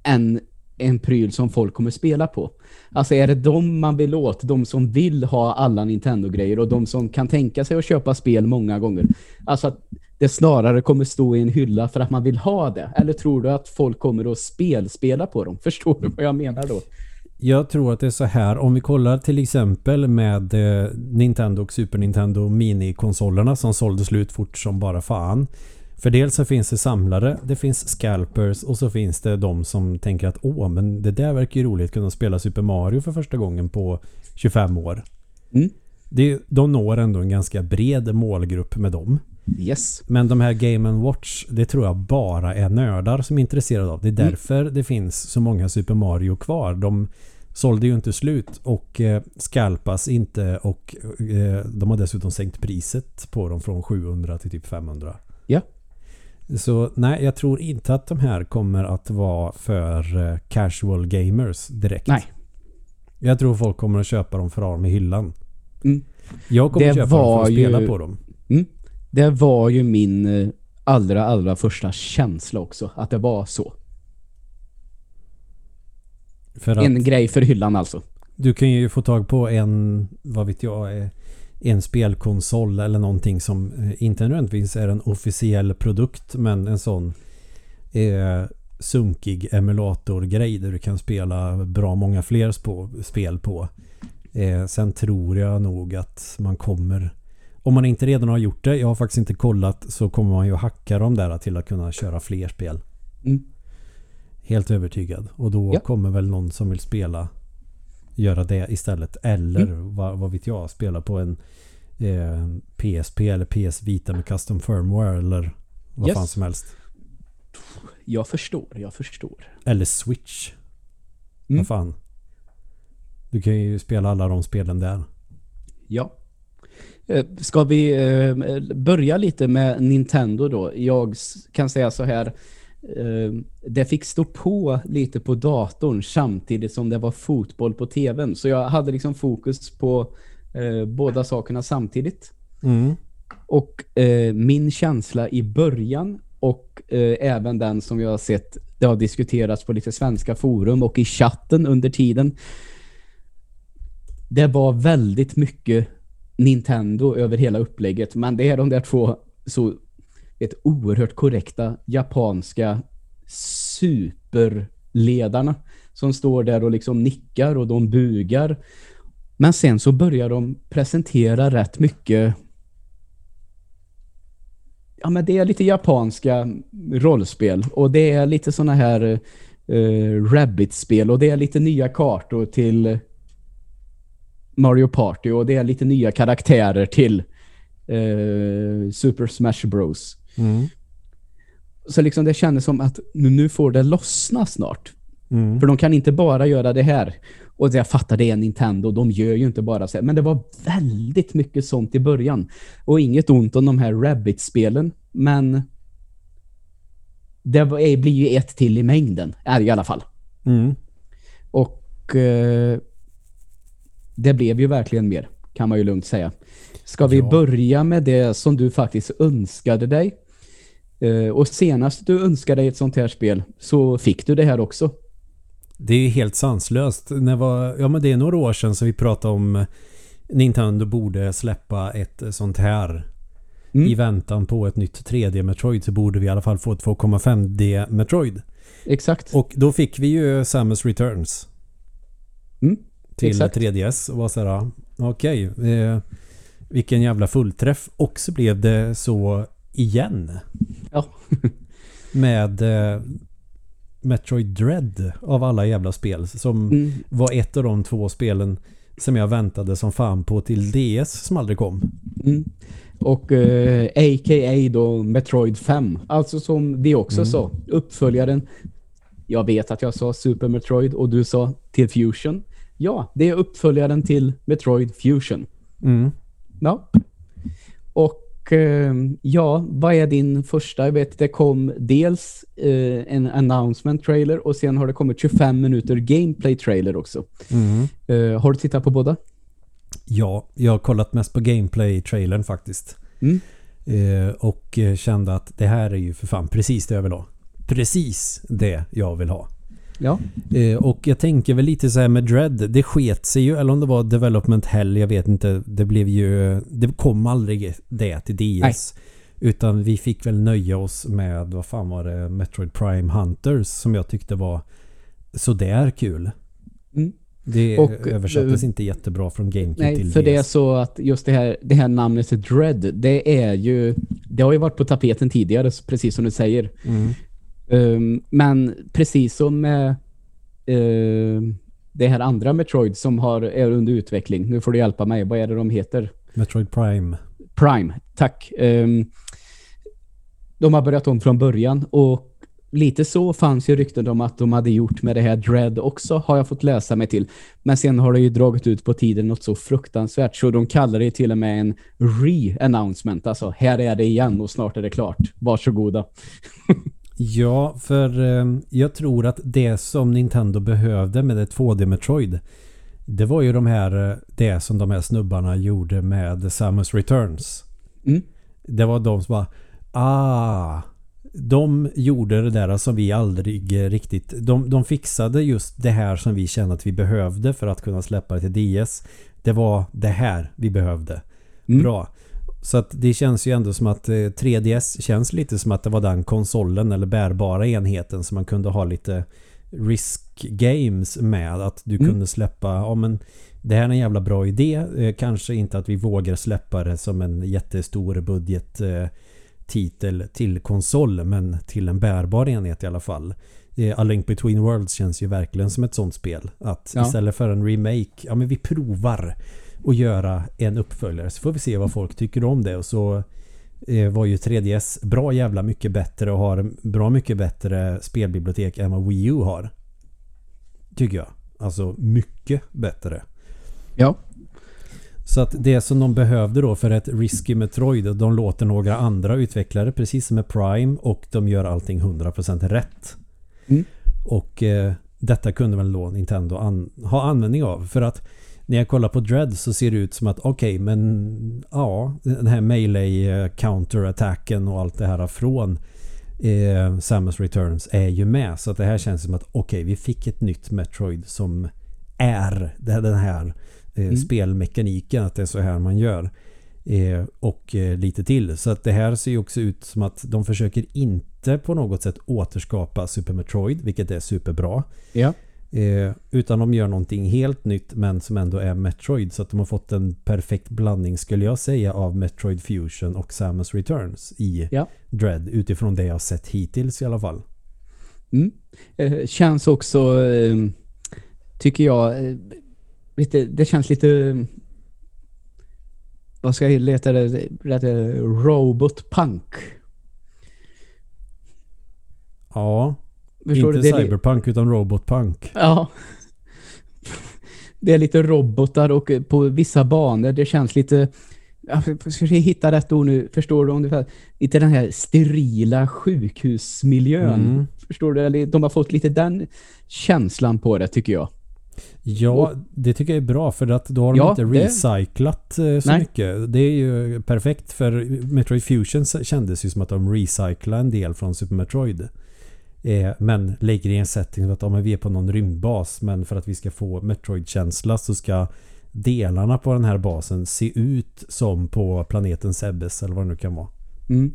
än en pryl som folk kommer spela på? Alltså är det de man vill åt, de som vill ha alla Nintendo-grejer och de som kan tänka sig att köpa spel många gånger? Alltså att det snarare kommer stå i en hylla för att man vill ha det? Eller tror du att folk kommer att spelspela på dem? Förstår du vad jag menar då? Jag tror att det är så här. Om vi kollar till exempel med eh, Nintendo och Super Nintendo minikonsolerna som sålde slut fort som bara fan. För dels så finns det samlare, det finns scalpers och så finns det de som tänker att åh, men det där verkar ju roligt kunna spela Super Mario för första gången på 25 år. Mm. Det, de når ändå en ganska bred målgrupp med dem. Yes. Men de här Game Watch, det tror jag bara är nördar som är intresserade av. Det är därför det finns så många Super Mario kvar. De sålde ju inte slut och eh, skalpas inte och eh, de har dessutom sänkt priset på dem från 700 till typ 500. Ja. Så nej, jag tror inte att de här kommer att vara för eh, casual gamers direkt. Nej. Jag tror folk kommer att köpa dem för att ha dem i hyllan. Mm. Jag kommer Det att köpa dem för att spela ju- på dem. Mm. Det var ju min eh, allra, allra första känsla också. Att det var så. För att En grej för hyllan alltså. du kan ju få tag på en, vad vet jag, eh, en spelkonsol eller någonting som eh, inte nödvändigtvis är en officiell produkt men en sån eh, sunkig emulatorgrej där du kan spela bra många fler spel på. Eh, sen tror jag nog att man kommer om man inte redan har gjort det, jag har faktiskt inte kollat, så kommer man ju hacka dem där till att kunna köra fler spel. Mm. Helt övertygad. Och då Ja. kommer väl någon som vill spela göra det istället. Eller Mm. vad, vad vet jag, spela på en eh, PSP eller PS Vita med custom firmware eller vad Yes. fan som helst. Jag förstår, jag förstår. Eller Switch. Mm. Vad fan. Du kan ju spela alla de spelen där. Ja. Eh, Ska vi eh, börja lite med Nintendo då? Jag kan säga så här. Eh, Det fick stå på lite på datorn samtidigt som det var fotboll på tvn. Så jag hade liksom fokus på eh, båda sakerna samtidigt. Mm. Och eh, min känsla i början och eh, även den som jag har sett det har diskuterats på lite svenska forum och i chatten under tiden. Det var väldigt mycket Nintendo över hela upplägget, men det är de där två så ett oerhört korrekta japanska superledarna som står där och liksom nickar och de bugar. Men sen så börjar de presentera rätt mycket Ja men det är lite japanska rollspel och det är lite såna här uh, Rabbit-spel och det är lite nya kartor till Mario Party och det är lite nya karaktärer till eh, Super Smash Bros. Mm. Så liksom det kändes som att nu, får det lossna snart. Mm. För de kan inte bara göra det här. Och jag fattar det är Nintendo, de gör ju inte bara så här. Men det var väldigt mycket sånt i början. Och inget ont om de här Rabbit-spelen, men det blir ju ett till i mängden, är i alla fall. Mm. Och eh, det blev ju verkligen mer, kan man ju lugnt säga. Ska vi Ja. börja med det som du faktiskt önskade dig? Eh, och senast du önskade dig ett sånt här spel så fick du det här också. Det är ju helt sanslöst. När var, ja men det är några år sedan som vi pratade om Nintendo borde släppa ett sånt här. Mm. I väntan på ett nytt 3D Metroid så borde vi i alla fall få ett 2,5D Metroid. Exakt. Och då fick vi ju Samus Returns Mm, till exakt. 3DS och var så här, okej, eh, vilken jävla fullträff. Och så blev det så igen. Ja. med eh, Metroid Dread av alla jävla spel som Mm, var ett av de två spelen som jag väntade som fan på till DS som aldrig kom. mm. Och eh, a.k.a. då Metroid 5. Alltså som vi också Mm. sa, uppföljaren. Jag vet att jag sa Super Metroid och du sa till Fusion. Ja, det är uppföljaren till Metroid Fusion. Mm. Ja. Och eh, ja, vad är din första? Jag vet det kom dels eh, en announcement trailer och sen har det kommit 25 minuter gameplay trailer också. Mm. Eh, har du tittat på båda? Ja, jag har kollat mest på gameplay-trailern faktiskt. Mm. Eh, och eh, kände att det här är ju för fan precis det jag vill ha. Precis det jag vill ha. Ja. Eh, och jag tänker väl lite så här med Dread. Det sket sig ju, eller om det var Development Hell, jag vet inte. Det blev ju... Det kom aldrig det till DS. Utan vi fick väl nöja oss med, vad fan var det, Metroid Prime Hunters som jag tyckte var sådär kul. Mm. Det Och, översattes eh, inte jättebra från GameCube Nej, till för det är så att just det här, det här namnet Dread, det är ju det har ju varit på tapeten tidigare, precis som du säger. Mm. Um, men precis som med um, det här andra Metroid som har, är under utveckling. Nu får du hjälpa mig. Vad är det de heter? Metroid Prime. Prime, tack. Um, de har börjat om från början och lite så fanns ju rykten om att de hade gjort med det här Dread också, har jag fått läsa mig till. Men sen har det ju dragit ut på tiden något så fruktansvärt så de kallar det till och med en re-announcement. Alltså, här är det igen och snart är det klart. Varsågoda. Ja, för eh, jag tror att det som Nintendo behövde med det 2D Metroid det var ju de här, eh, det som de här snubbarna gjorde med Samus Returns. Mm. Det var de som bara Ah, de gjorde det där som vi aldrig eh, riktigt... De, de fixade just det här som vi kände att vi behövde för att kunna släppa det till DS. Det var det här vi behövde. Mm. Bra. Så att det känns ju ändå som att eh, 3DS känns lite som att det var den konsolen eller bärbara enheten som man kunde ha lite risk games med. Att du Mm. kunde släppa, ja men det här är en jävla bra idé. Eh, kanske inte att vi vågar släppa det som en jättestor budget eh, titel till konsol men till en bärbar enhet i alla fall. A Link Between Worlds känns ju verkligen som ett sånt spel. Att Ja. istället för en remake, ja men vi provar att göra en uppföljare så får vi se vad folk tycker om det och så eh, var ju 3DS bra jävla mycket bättre och har bra mycket bättre spelbibliotek än vad Wii U har. Tycker jag. Alltså mycket bättre. Ja. Så att det som de behövde då för ett Risky Metroid, de låter några andra utvecklare precis som med Prime och de gör allting 100% rätt. Mm. Och eh, detta kunde väl då Nintendo an ha användning av för att när jag kollar på Dread så ser det ut som att okej men ja den här melee counterattacken och allt det här från eh, Samus Returns är ju med så att det här känns som att okej vi fick ett nytt Metroid som är den här eh, Mm. spelmekaniken att det är så här man gör. Eh, och eh, lite till. Så att det här ser ju också ut som att de försöker inte på något sätt återskapa Super Metroid, vilket är superbra. Ja. Eh, utan de gör någonting helt nytt men som ändå är Metroid. Så att de har fått en perfekt blandning skulle jag säga av Metroid Fusion och Samus Returns i Ja. Dread utifrån det jag har sett hittills i alla fall. Mm. Eh, känns också, eh, tycker jag, eh, lite, det känns lite, vad ska jag leta det, eh, robotpunk. Ja, Förstår inte? Det cyberpunk utan robotpunk. Ja. Det är lite robotar och eh, på vissa banor det känns lite jag försöker hitta rätt ord nu, förstår du ungefär? Lite den här sterila sjukhusmiljön. Mm. Förstår du? De har fått lite den känslan på det tycker jag. Ja, det tycker jag är bra för att då har de Ja, inte det- recyclat eh, så Nej. mycket. Det är ju perfekt för Metroid Fusion kändes ju som att de recyclade en del från Super Metroid. Eh, men lägger i en setting att ja, men vi är på någon rymdbas men för att vi ska få Metroid-känsla så ska delarna på den här basen se ut som på planeten Sebes eller vad det nu kan vara. Mm.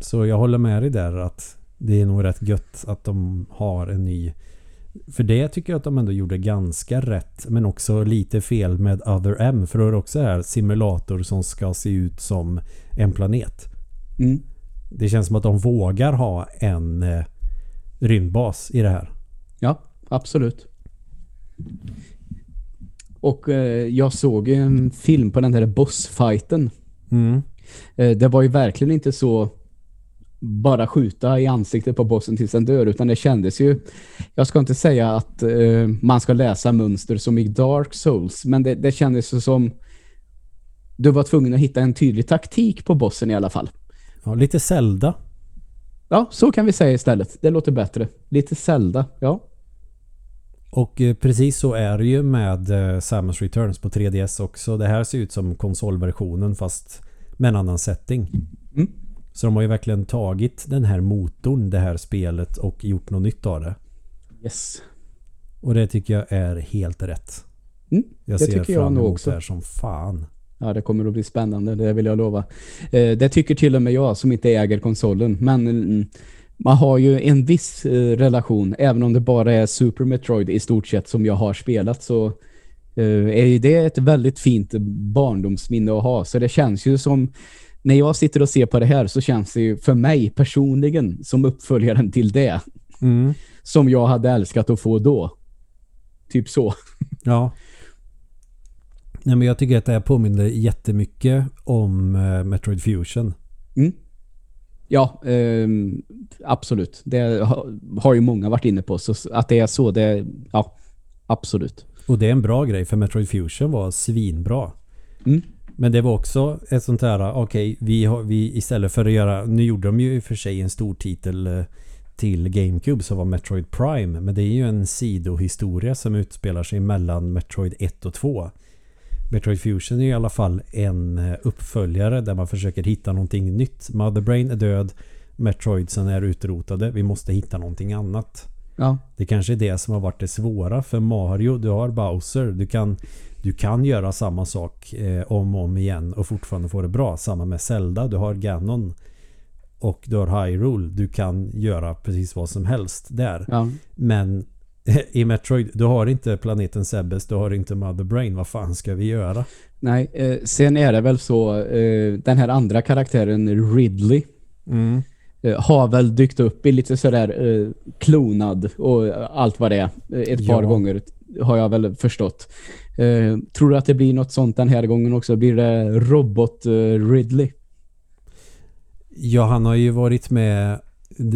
Så jag håller med dig där att det är nog rätt gött att de har en ny för det tycker jag att de ändå gjorde ganska rätt men också lite fel med Other M för då är det också här simulator som ska se ut som en planet. Mm. Det känns som att de vågar ha en eh, rymdbas i det här. Ja, absolut. Och eh, jag såg ju en film på den där bossfighten. Mm. Eh, det var ju verkligen inte så bara skjuta i ansiktet på bossen tills den dör utan det kändes ju jag ska inte säga att eh, man ska läsa mönster som i Dark Souls men det, det kändes ju som du var tvungen att hitta en tydlig taktik på bossen i alla fall. Ja, lite Zelda. Ja, så kan vi säga istället. Det låter bättre. Lite Zelda, ja. Och eh, precis så är det ju med eh, Samus Returns på 3DS också. Det här ser ut som konsolversionen fast med en annan setting. Mm. Så de har ju verkligen tagit den här motorn, det här spelet och gjort något nytt av det. Yes. Och det tycker jag är helt rätt. Mm, Jag det ser tycker jag fram nog emot också. det här som fan. Ja, det kommer att bli spännande, det vill jag lova. Eh, det tycker till och med jag som inte äger konsolen. Men mm, man har ju en viss eh, relation, även om det bara är Super Metroid i stort sett som jag har spelat så eh, är det ett väldigt fint barndomsminne att ha. Så det känns ju som, när jag sitter och ser på det här så känns det ju för mig personligen som uppföljaren till det. Mm. Som jag hade älskat att få då. Typ så. Ja. Nej, men jag tycker att det här påminner jättemycket om eh, Metroid Fusion. Mm. Ja, ehm, absolut. Det har, ju många varit inne på. Så att det är så, det ja, absolut. Och det är en bra grej för Metroid Fusion var svinbra. Mm. Men det var också ett sånt här, okej, vi, har, vi istället för att göra, nu gjorde de ju i och för sig en stor titel eh, till GameCube som var Metroid Prime. Men det är ju en sidohistoria som utspelar sig mellan Metroid 1 och 2. Metroid Fusion är i alla fall en eh, uppföljare där man försöker hitta någonting nytt. Mother Brain är död. Metroidsen är utrotade. Vi måste hitta någonting annat. Ja, Det kanske är det som har varit det svåra för Mario. Du har Bowser. Du kan, du kan göra samma sak eh, om och om igen och fortfarande få det bra. Samma med Zelda. Du har Ganon. Och du har Hyrule. Du kan göra precis vad som helst där. ja. Men i Metroid, du har inte planeten Sebes, du har inte Mother Brain. Vad fan ska vi göra? Nej, eh, sen är det väl så, eh, den här andra karaktären Ridley Mm. eh, har väl dykt upp i lite sådär eh, klonad och allt vad det är. eh, Ett par Ja. gånger har jag väl förstått. Eh, tror du att det blir något sånt den här gången också? Blir det robot eh, Ridley? Ja, han har ju varit med...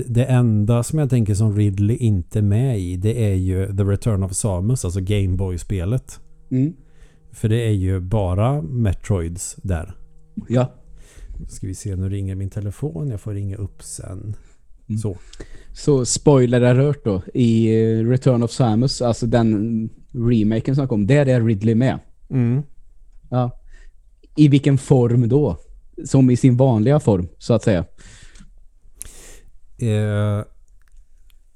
Det enda som jag tänker som Ridley inte är med i det är ju The Return of Samus, alltså Gameboy-spelet. Mm. För det är ju bara Metroids där. Ja. Ska vi se, nu ringer min telefon. Jag får ringa upp sen. Mm. Så. Så spoiler alert då. I eh, Return of Samus, alltså den remaken som kom, där är Ridley med. Mm. Ja. I vilken form då? Som i sin vanliga form, så att säga. Eh,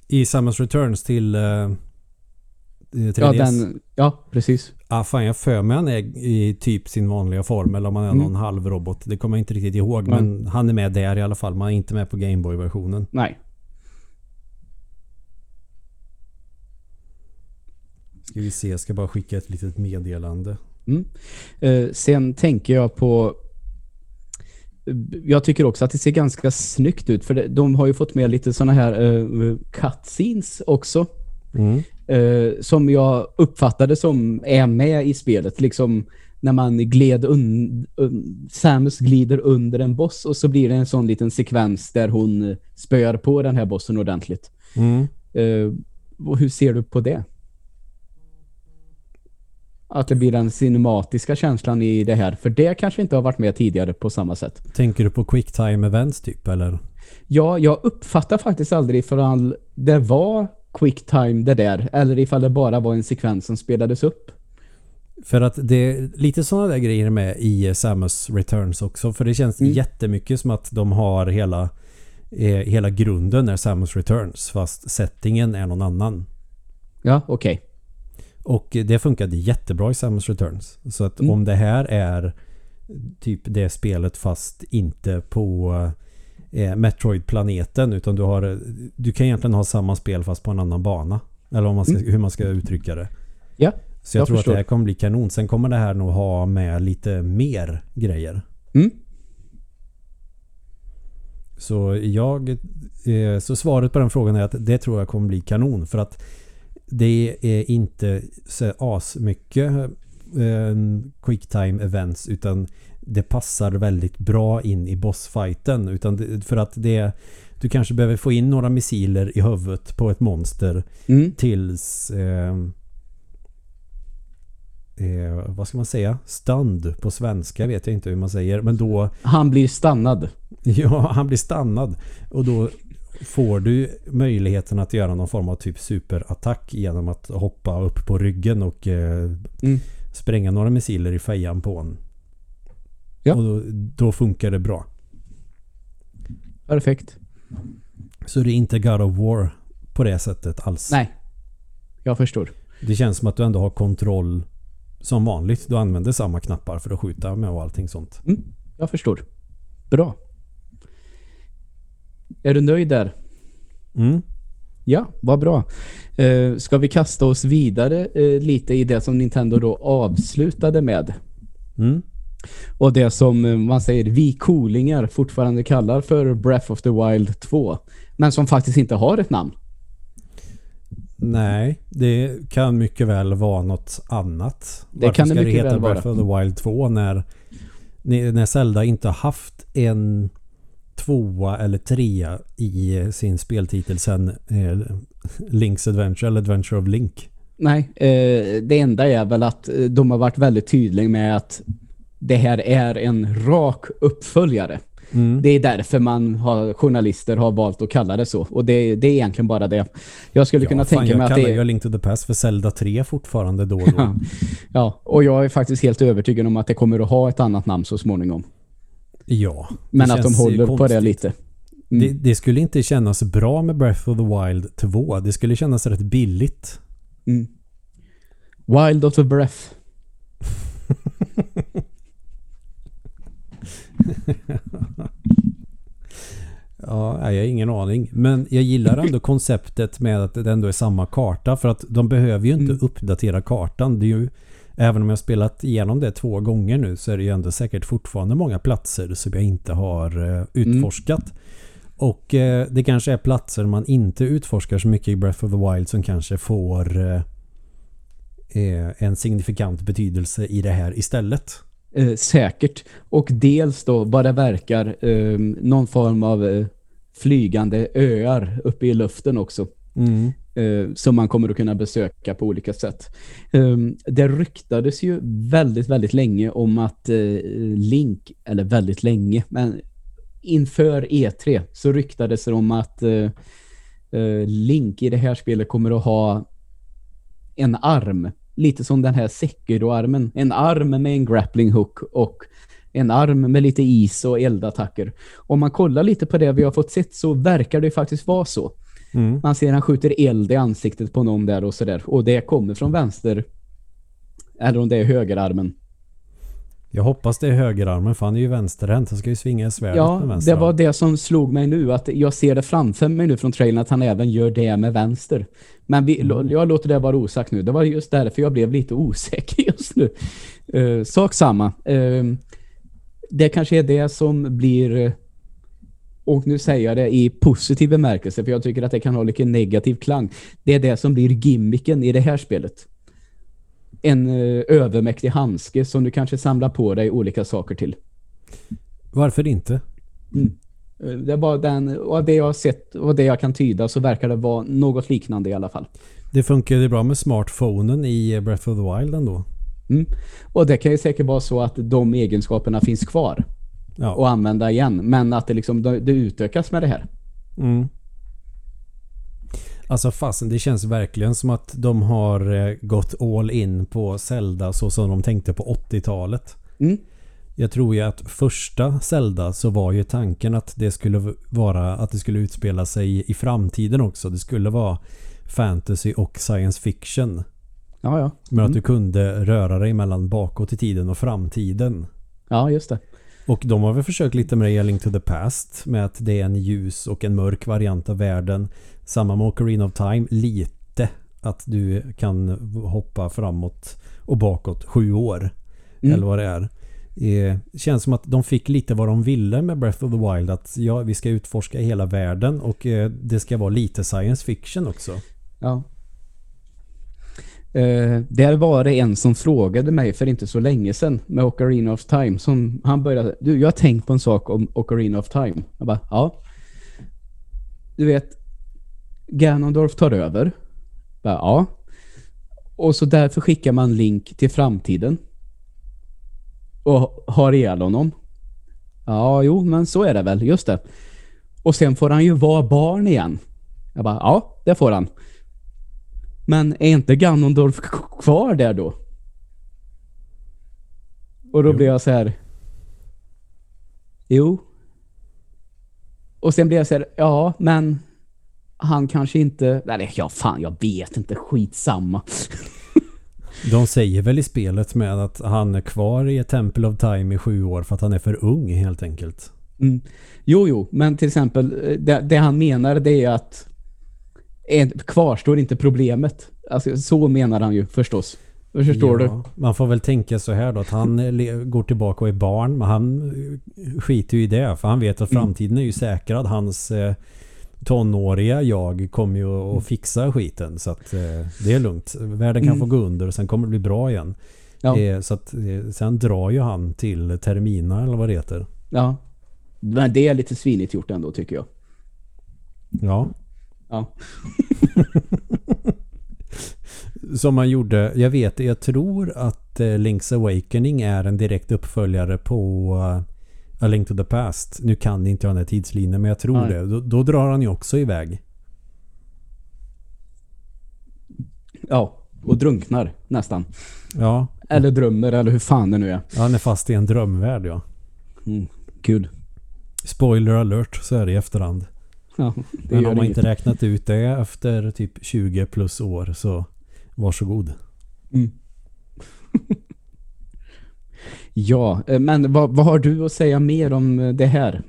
I Samus Returns till eh, 3DS. Ja, den, ja, precis. Ah, fan, jag för mig han är i typ sin vanliga form eller om han är Mm. någon halvrobot. Det kommer jag inte riktigt ihåg. Nej. Men han är med där i alla fall. Man är inte med på Gameboy-versionen. Nej. Ska vi se, jag ska bara skicka ett litet meddelande. Eh, sen tänker jag på jag tycker också att det ser ganska snyggt ut för det, de har ju fått med lite såna här uh, cutscenes också Mm. eh, som jag uppfattade som är med i spelet liksom när man gled un, un, Samus glider under en boss och så blir det en sån liten sekvens där hon spöar på den här bossen ordentligt. Mm. Och hur ser du på det? Att det blir den cinematiska känslan i det här. För det kanske inte har varit med tidigare på samma sätt. Tänker du på quicktime events typ eller? Ja, jag uppfattar faktiskt aldrig ifall det var quicktime det där. Eller ifall det bara var en sekvens som spelades upp. För att det är lite sådana där grejer med i Samus Returns också. För det känns Mm. jättemycket som att de har hela, eh, hela grunden är Samus Returns. Fast settingen är någon annan. Ja, okej. Och det funkade jättebra i Samus Returns. Så att Mm. om det här är typ det spelet fast inte på eh, Metroid-planeten utan du har du kan egentligen ha samma spel fast på en annan bana. Eller om man ska, Mm. hur man ska uttrycka det. Ja, Så jag, jag tror förstår. att det här kommer bli kanon. Sen kommer det här nog ha med lite mer grejer. Mm. Så jag eh, Så svaret på den frågan är att det tror jag kommer bli kanon för att det är inte så asmycket eh, quicktime events utan det passar väldigt bra in i bossfighten utan det, för att det du kanske behöver få in några missiler i huvudet på ett monster Mm. tills eh, eh, vad ska man säga? Stund på svenska vet jag inte hur man säger men då Han blir stannad. Ja, han blir stannad. Och då får du möjligheten att göra någon form av typ superattack genom att hoppa upp på ryggen och eh, Mm. spränga några missiler i fejan på honom. Ja. Och då, då funkar det bra. Perfekt. Så det är inte God of War på det sättet alls. Nej. Jag förstår. Det känns som att du ändå har kontroll som vanligt. Du använder samma knappar för att skjuta med och allting sånt. Jag förstår. Bra. Är du nöjd där? Mm. Ja, vad bra. Eh, ska vi kasta oss vidare eh, lite i det som Nintendo då avslutade med? Mm. Och det som eh, man säger vi coolingar fortfarande kallar för Breath of the Wild 2. Men som faktiskt inte har ett namn. Nej, det kan mycket väl vara något annat. Det kan det mycket det heta väl vara. Breath of the Wild 2 när, när Zelda inte haft en tvåa eller trea i sin speltitel sen eh, Link's Adventure eller Adventure of Link. Nej, eh, det enda är väl att eh, de har varit väldigt tydliga med att det här är en rak uppföljare. Mm. Det är därför man har, journalister har valt att kalla det så. Och det, det är egentligen bara det. Jag skulle kunna fan, tänka jag mig att kallar det ju är... Link to the Past för Zelda 3 fortfarande då och då. Ja. ja, och jag är faktiskt helt övertygad om att det kommer att ha ett annat namn så småningom. Ja. Men att de håller på det lite. Mm. Det, det skulle inte kännas bra med Breath of the Wild 2. Det skulle kännas rätt billigt. Mm. Wild of the Breath. Ja, jag har ingen aning. Men jag gillar ändå konceptet med att det ändå är samma karta. För att de behöver ju inte Mm. uppdatera kartan. Det är ju, även om jag spelat igenom det två gånger nu så är det ju ändå säkert fortfarande många platser som jag inte har eh, utforskat. Och eh, det kanske är platser man inte utforskar så mycket i Breath of the Wild som kanske får eh, en signifikant betydelse i det här istället. Eh, säkert. Och dels då vad det verkar någon form av flygande öar uppe i luften också. Mm. eh, som man kommer att kunna besöka på olika sätt. Eh, det ryktades ju väldigt, väldigt länge om att eh, Link, eller väldigt länge, men inför E3 så ryktades det om att eh, eh, Link i det här spelet kommer att ha en arm. Lite som den här Sekiro-armen. En arm med en grappling hook och en arm med lite is och eldattacker. Om man kollar lite på det vi har fått sett så verkar det faktiskt vara så. Mm. Man ser han skjuter eld i ansiktet på någon där och sådär. Och det kommer från vänster. Eller om det är högerarmen. Jag hoppas det är högerarmen för han är ju vänsterhänt. Han ska ju svinga svärdet med Ja, vänster det var det som slog mig nu. Att jag ser det framför mig nu från trailern att han även gör det med vänster. Men vi, Mm. jag låter det vara osagt nu. Det var just därför jag blev lite osäker just nu. Uh, sak samma. Eh, det kanske är det som blir... och nu säger jag det i positiv bemärkelse för jag tycker att det kan ha lite negativ klang. Det är det som blir gimmicken i det här spelet. En eh, övermäktig handske som du kanske samlar på dig olika saker till. Varför inte? Eh, Det var den, och det jag har sett och det jag kan tyda så verkar det vara något liknande i alla fall. Det funkar ju bra med smartphonen i Breath of the Wild ändå. Mm. Och det kan ju säkert vara så att de egenskaperna finns kvar Ja. och använda igen. Men att det liksom det utökas med det här. Mm. Alltså fasen, det känns verkligen som att de har eh, gått all in på Zelda så som de tänkte på 80-talet. Mm. Jag tror ju att första Zelda så var ju tanken att det skulle vara att det skulle utspela sig i framtiden också. Det skulle vara fantasy och science fiction. Ja, ja. Men att Mm. du kunde röra dig mellan bakåt i tiden och framtiden. Ja, just det. Och de har väl försökt lite med det Link to the Past med att det är en ljus och en mörk variant av världen. Samma med Ocarina of Time, lite att du kan hoppa framåt och bakåt sju år. Mm. Eller vad det är. Eh, känns som att de fick lite vad de ville med Breath of the Wild. Att ja, vi ska utforska hela världen och eh, det ska vara lite science fiction också. Ja. Eh, där var det en som frågade mig för inte så länge sedan med Ocarina of Time. Som han började, du jag har tänkt på en sak om Ocarina of Time. Jag bara, ja. Du vet, Ganondorf tar över. Jag Bara, ja. Och så därför skickar man Link till framtiden. Och har ihjäl honom. Ja, jo, men så är det väl, just det. Och sen får han ju vara barn igen. Jag bara, ja, det får han. Men är inte Ganondorf kvar där då? Och då Jo. blir jag så här. Jo. Och sen blir jag så här, ja, men han kanske inte... Nej, ja, fan, jag vet inte. Skitsamma. De säger väl i spelet med att han är kvar i ett Temple of Time i sju år för att han är för ung helt enkelt. Mm. Jo, jo, men till exempel, eh, det, det han menar det är att är, kvarstår inte problemet. Alltså, så menar han ju förstås. Förstår ja, du? Man får väl tänka så här då att han går tillbaka och är barn men han skiter ju i det för han vet att mm. framtiden är ju säkrad. Hans eh, tonåriga jag kommer ju att fixa skiten så att eh, det är lugnt. Världen kan mm. få gå under och sen kommer det bli bra igen. Ja. Eh, så att eh, sen drar ju han till Termina eller vad det heter. Ja. Men det är lite svinigt gjort ändå tycker jag. Ja. Ja. Som man gjorde, jag vet, jag tror att eh, Link's Awakening är en direkt uppföljare på uh, A Link to the Past. Nu kan inte jag den här tidslinjen men jag tror Nej. det. Då, då, drar han ju också iväg. Ja, och drunknar nästan. Ja. Eller drömmer eller hur fan det nu är. Ja, han är fast i en drömvärld ja. Mm, kul. Spoiler alert så är det i efterhand. Ja, Men om man inget. inte räknat ut det efter typ 20 plus år så varsågod. Mm. ja, eh, men vad, vad, har du att säga mer om eh, det här?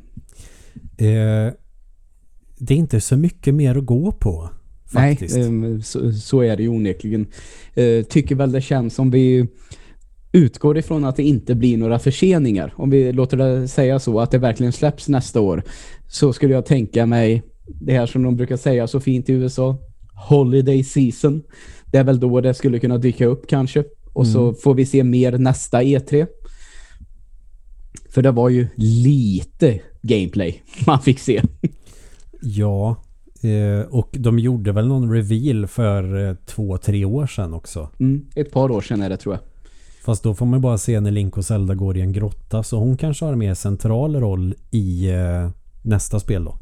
Eh, det är inte så mycket mer att gå på. Faktiskt. Nej, eh, så, så, är det ju onekligen. Eh, tycker väl det känns som vi utgår ifrån att det inte blir några förseningar. Om vi låter det säga så, att det verkligen släpps nästa år. Så skulle jag tänka mig det här som de brukar säga så fint i USA. Holiday season. Det är väl då det skulle kunna dyka upp kanske. Och mm. så får vi se mer nästa E3. För det var ju lite gameplay man fick se. Ja, eh, och de gjorde väl någon reveal för eh, två, tre år sedan också. Mm, ett par år sedan är det tror jag. Fast då får man bara se när Link och Zelda går i en grotta. Så hon kanske har en mer central roll i eh, nästa spel då.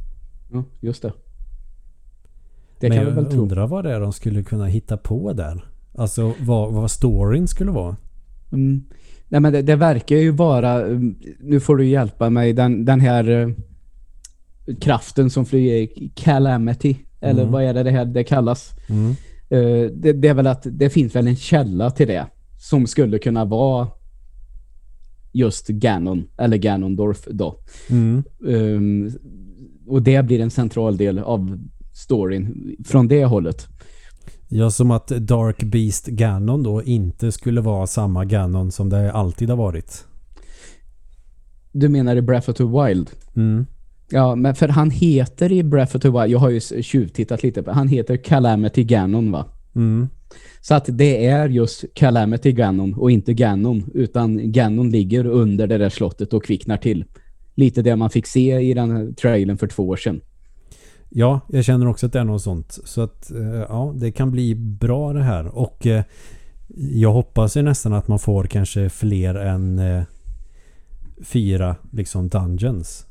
Ja, just det. Det Men kan jag väl tro. undrar vad det är de skulle kunna hitta på där. Alltså vad, vad storyn skulle vara. Mm. Nej men det, det, verkar ju vara, mm, nu får du hjälpa mig, den, den här uh, kraften som flyger Calamity. Eller mm. vad är det det här det kallas? Mm. Uh, det, det, är väl att det finns väl en källa till det som skulle kunna vara just Ganon, eller Ganondorf då. Mm. Um, och det blir en central del av storyn från det hållet. Ja, som att Dark Beast Ganon då inte skulle vara samma Ganon som det alltid har varit. Du menar i Breath of the Wild? Mm. Ja, men för han heter i Breath of the Wild, jag har ju tjuvtittat lite på, han heter Calamity Ganon va? Mm. Så att det är just Calamity Ganon och inte Ganon, utan Ganon ligger under det där slottet och kvicknar till. Lite det man fick se i den här trailern för två år sedan. Ja, jag känner också att det är något sånt. Så att eh, ja, det kan bli bra det här. Och eh, jag hoppas ju nästan att man får kanske fler än eh, fyra liksom dungeons.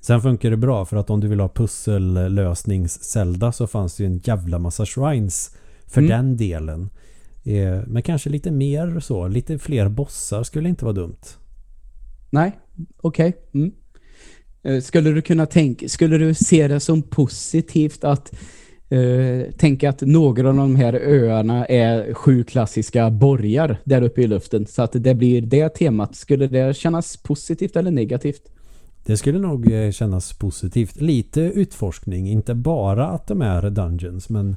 Sen funkar det bra för att om du vill ha pussellösnings Zelda så fanns det ju en jävla massa shrines för mm. den delen. Men kanske lite mer så. Lite fler bossar skulle inte vara dumt. Nej, okej. Okay. Mm. Eh, skulle du kunna tänka, skulle du se det som positivt att uh, tänka att några av de här öarna är sju klassiska borgar där uppe i luften så att det blir det temat. Skulle det kännas positivt eller negativt? Det skulle nog eh, kännas positivt. Lite utforskning, inte bara att de är dungeons men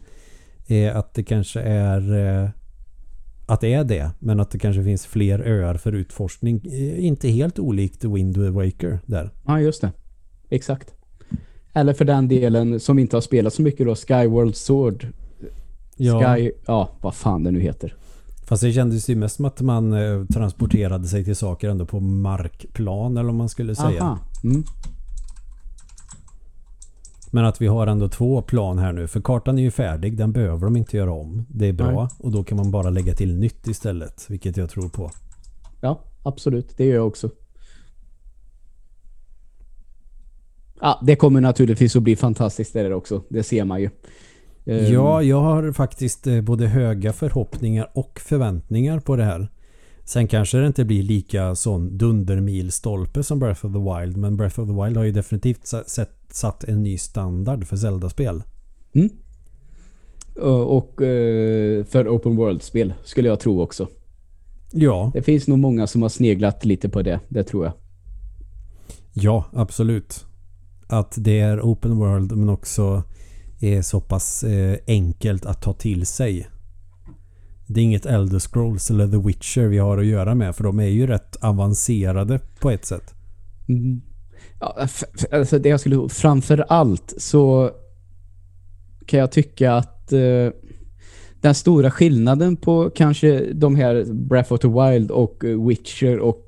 eh, att det kanske är eh, att det är det men att det kanske finns fler öar för utforskning. Eh, inte helt olikt Wind Waker där. Ja, just det. Exakt. Eller för den delen som inte har spelat så mycket då, Skyward Sword. Ja. Sky, ja, vad fan det nu heter. Fast det kändes ju mest som att man eh, transporterade sig till saker ändå på markplan eller om man skulle säga. Aha. Mm. Men att vi har ändå två plan här nu. För kartan är ju färdig. Den behöver de inte göra om. Det är bra. Nej. Och då kan man bara lägga till nytt istället. Vilket jag tror på. Ja, absolut. Det gör jag också. Ja, det kommer naturligtvis att bli fantastiskt där också. Det ser man ju. Ehm. Ja, jag har faktiskt eh, både höga förhoppningar och förväntningar på det här. Sen kanske det inte blir lika sån dundermilstolpe som Breath of the Wild. Men Breath of the Wild har ju definitivt sett, satt en ny standard för Zelda-spel. Mm. Och eh, för Open World-spel skulle jag tro också. Ja. Det finns nog många som har sneglat lite på det. Det tror jag. Ja, absolut att det är open world men också är så pass eh, enkelt att ta till sig. Det är inget Elder Scrolls eller The Witcher vi har att göra med för de är ju rätt avancerade på ett sätt. Mm. Ja, alltså det jag skulle... Framför allt så kan jag tycka att eh, den stora skillnaden på kanske de här Breath of the Wild och Witcher och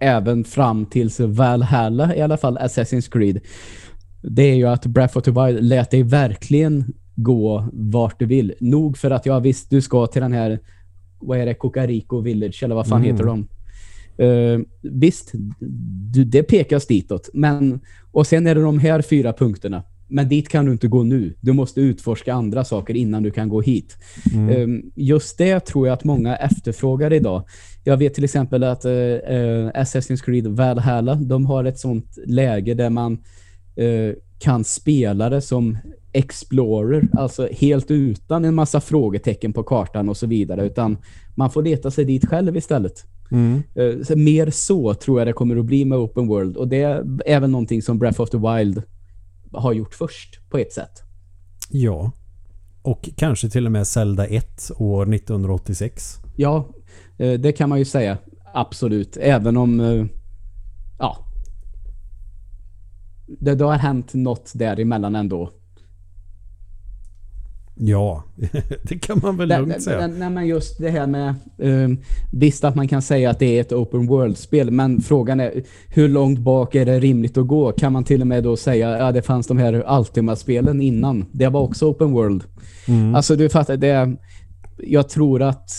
även fram tills Valhalla, i alla fall Assassin's Creed, det är ju att Breath of the Wild lät dig verkligen gå vart du vill. Nog för att, ja visst, du ska till den här, vad är det, Kokariko Village, eller vad fan mm. heter de? Uh, visst, du, det pekas ditåt. Men, och sen är det de här fyra punkterna. Men dit kan du inte gå nu. Du måste utforska andra saker innan du kan gå hit. Mm. Uh, just det tror jag att många efterfrågar idag. Jag vet till exempel att uh, Assassin's Creed Valhalla, de har ett sånt läge där man kan spela det som Explorer, alltså helt utan en massa frågetecken på kartan och så vidare, utan man får leta sig dit själv istället. Mm. Eh, så mer så tror jag det kommer att bli med Open World och det är även någonting som Breath of the Wild har gjort först på ett sätt. Ja. Och kanske till och med Zelda 1 år 1986. Ja, eh, det kan man ju säga. Absolut. Även om eh, ja det, det har hänt något däremellan ändå. Ja, det kan man väl lugnt säga. Nej, men just det här med... Um, visst att man kan säga att det är ett open world-spel, men frågan är hur långt bak är det rimligt att gå? Kan man till och med då säga att ja, det fanns de här Ultima-spelen innan? Det var också open world. Mm. Alltså du fattar, det jag tror att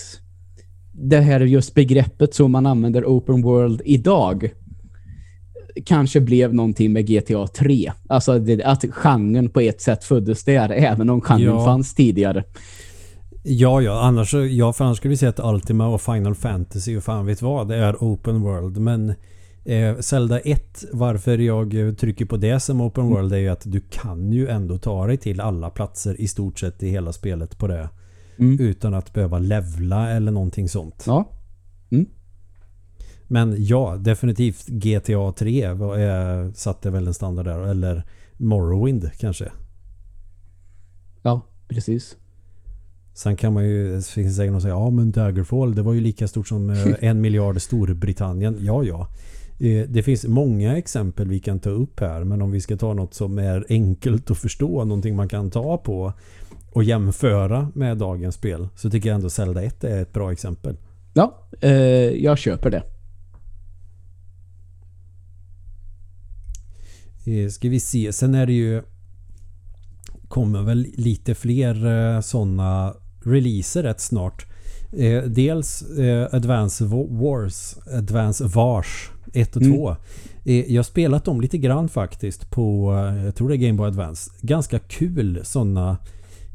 det här just begreppet som man använder open world idag kanske blev någonting med GTA 3. Alltså det, att genren på ett sätt föddes där, även om genren ja. fanns tidigare. Ja, ja. Annars, ja, för annars skulle vi säga att Ultima och Final Fantasy och fan vet vad, det är open world. Men eh, Zelda 1, varför jag trycker på det som open mm. world är ju att du kan ju ändå ta dig till alla platser i stort sett i hela spelet på det. Mm. Utan att behöva levla eller någonting sånt. Ja. Men ja, definitivt GTA 3 är, satte väl en standard där. Eller Morrowind kanske. Ja, precis. Sen kan man ju finns säkert någon säga ja men Daggerfall det var ju lika stort som eh, en miljard Storbritannien. Ja, ja. Eh, det finns många exempel vi kan ta upp här men om vi ska ta något som är enkelt att förstå, någonting man kan ta på och jämföra med dagens spel så tycker jag ändå Zelda 1 är ett bra exempel. Ja, eh, jag köper det. Ska vi se. Sen är det ju kommer väl lite fler eh, sådana releaser rätt snart. Eh, dels eh, Advance Wars, Advance Vars 1 och 2. Mm. Eh, jag har spelat dem lite grann faktiskt på, eh, jag tror det är Game Boy Advance. Ganska kul sådana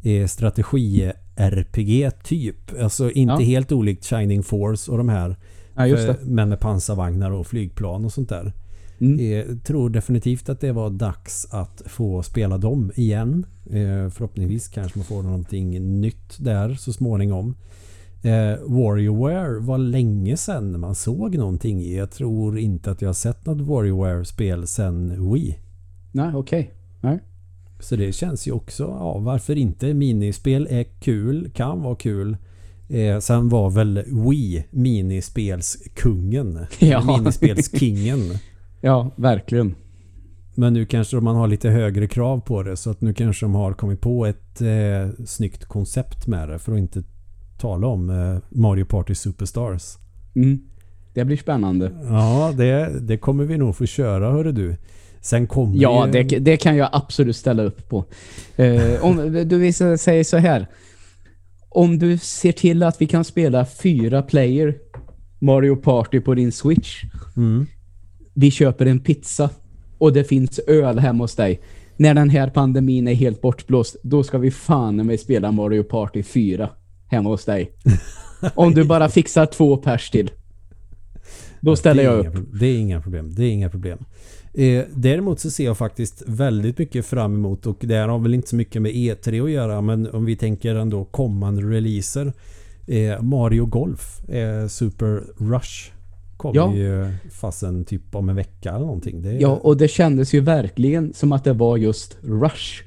eh, strategi-RPG typ. Alltså inte ja. helt olikt Shining Force och de här. Ja, men med pansarvagnar och flygplan och sånt där. Mm. Eh, tror definitivt att det var dags att få spela dem igen. Eh, förhoppningsvis kanske man får någonting nytt där så småningom. Eh, WarioWare var länge sedan man såg någonting i. Jag tror inte att jag har sett något WarioWare-spel sedan Wii. Nej, okej. Okay. Nej. Så det känns ju också, ja varför inte? Minispel är kul, kan vara kul. Eh, sen var väl Wii minispelskungen. Ja. Minispelskingen. Ja, verkligen. Men nu kanske man har lite högre krav på det så att nu kanske de har kommit på ett eh, snyggt koncept med det för att inte tala om eh, Mario Party Superstars. Mm. Det blir spännande. Ja, det, det kommer vi nog få köra, hörru du. Sen kommer Ja, ju... det, det kan jag absolut ställa upp på. Eh, om du säga så här. Om du ser till att vi kan spela fyra player Mario Party på din Switch mm vi köper en pizza och det finns öl hemma hos dig. När den här pandemin är helt bortblåst, då ska vi fan med spela Mario Party 4 hemma hos dig. Om du bara fixar två pers till. Då ställer jag upp. det är inga problem. Det är inga problem. Eh, däremot så ser jag faktiskt väldigt mycket fram emot och det har väl inte så mycket med E3 att göra men om vi tänker ändå kommande releaser. Eh, Mario Golf, eh, Super Rush kommer ja. ju fasen typ om en vecka eller någonting. Det... Ja, och det kändes ju verkligen som att det var just Rush.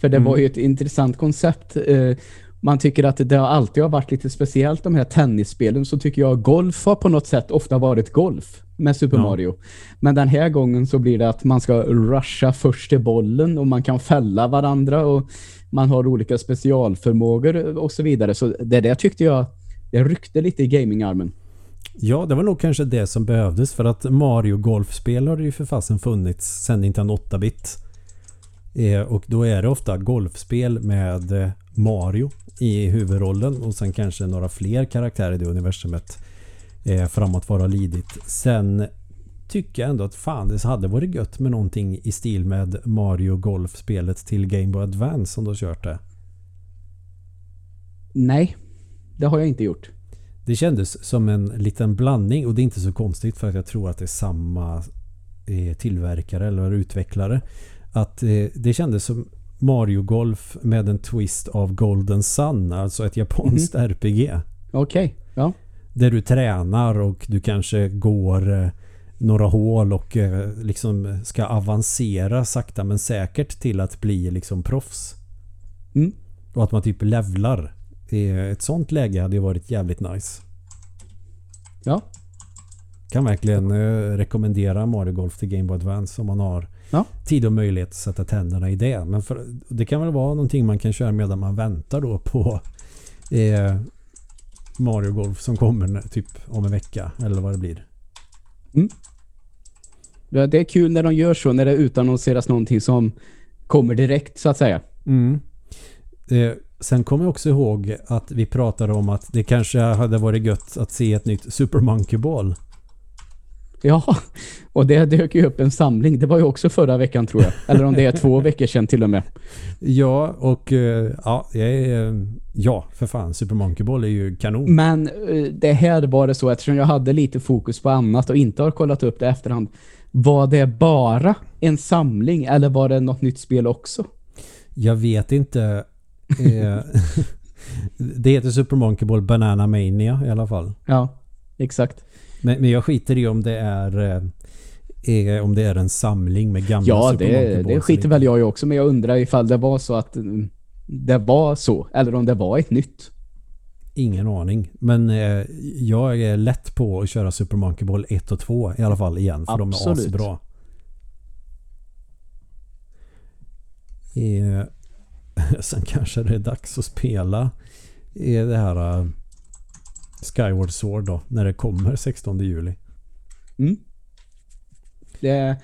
För det Mm. var ju ett intressant koncept. Eh, Man tycker att det alltid har varit lite speciellt de här tennisspelen så tycker jag golf har på något sätt ofta varit golf med Super Ja. Mario. Men den här gången så blir det att man ska rusha först till bollen och man kan fälla varandra och man har olika specialförmågor och så vidare. Så det där tyckte jag, det ryckte lite i gamingarmen. Ja, det var nog kanske det som behövdes för att Mario Golfspel har ju för fasen funnits sedan Nintendo 8-bit. Eh, och då är det ofta golfspel med eh, Mario i huvudrollen och sen kanske några fler karaktärer i det universumet eh, framåt vara lidigt. Sen tycker jag ändå att fan det hade varit gött med någonting i stil med Mario Golf-spelet till Game Boy Advance som du har kört det. Nej, det har jag inte gjort. Det kändes som en liten blandning och det är inte så konstigt för att jag tror att det är samma eh, tillverkare eller utvecklare. Att eh, det kändes som Mario Golf med en twist av Golden Sun, alltså ett japanskt RPG. Okej, ja. Där du tränar och du kanske går eh, några hål och liksom ska avancera sakta men säkert till att bli liksom proffs. Mm. Och att man typ levlar. Ett sånt läge hade ju varit jävligt nice. Ja, Kan verkligen eh, rekommendera Mario Golf till Game Boy Advance om man har Ja. tid och möjlighet att sätta tänderna i det. Men för, det kan väl vara någonting man kan köra medan man väntar då på eh, Mario Golf som kommer typ om en vecka eller vad det blir. det det är kul när de gör så, när det utannonseras någonting som kommer direkt så att säga. Mm. Eh, sen kommer jag också ihåg att vi pratade om att det kanske hade varit gött att se ett nytt Super Monkey Ball. Ja, och det dök ju upp en samling. Det var ju också förra veckan tror jag. Eller om det är två veckor sedan till och med. Ja, och eh, ja, är, ja, för fan. Super Monkey Ball är ju kanon. Men eh, det här var det så, eftersom jag hade lite fokus på annat och inte har kollat upp det efterhand. Var det bara en samling eller var det något nytt spel också? Jag vet inte. Eh, det heter Super Monkey Ball Banana Mania i alla fall. Ja, exakt. Men, men jag skiter i om det är eh, eh, om det är en samling med gamla Ja, Super Monkey det, Balls det skiter väl jag ju också, men jag undrar ifall det var så att mm, det var så, eller om det var ett nytt. Ingen aning. Men eh, jag är lätt på att köra Super Monkey Ball 1 och 2 i alla fall igen. För de är Absolut. asbra. Eh, sen kanske det är dags att spela eh, det här eh, Skyward Sword då. När det kommer 16 juli. Mm. Det,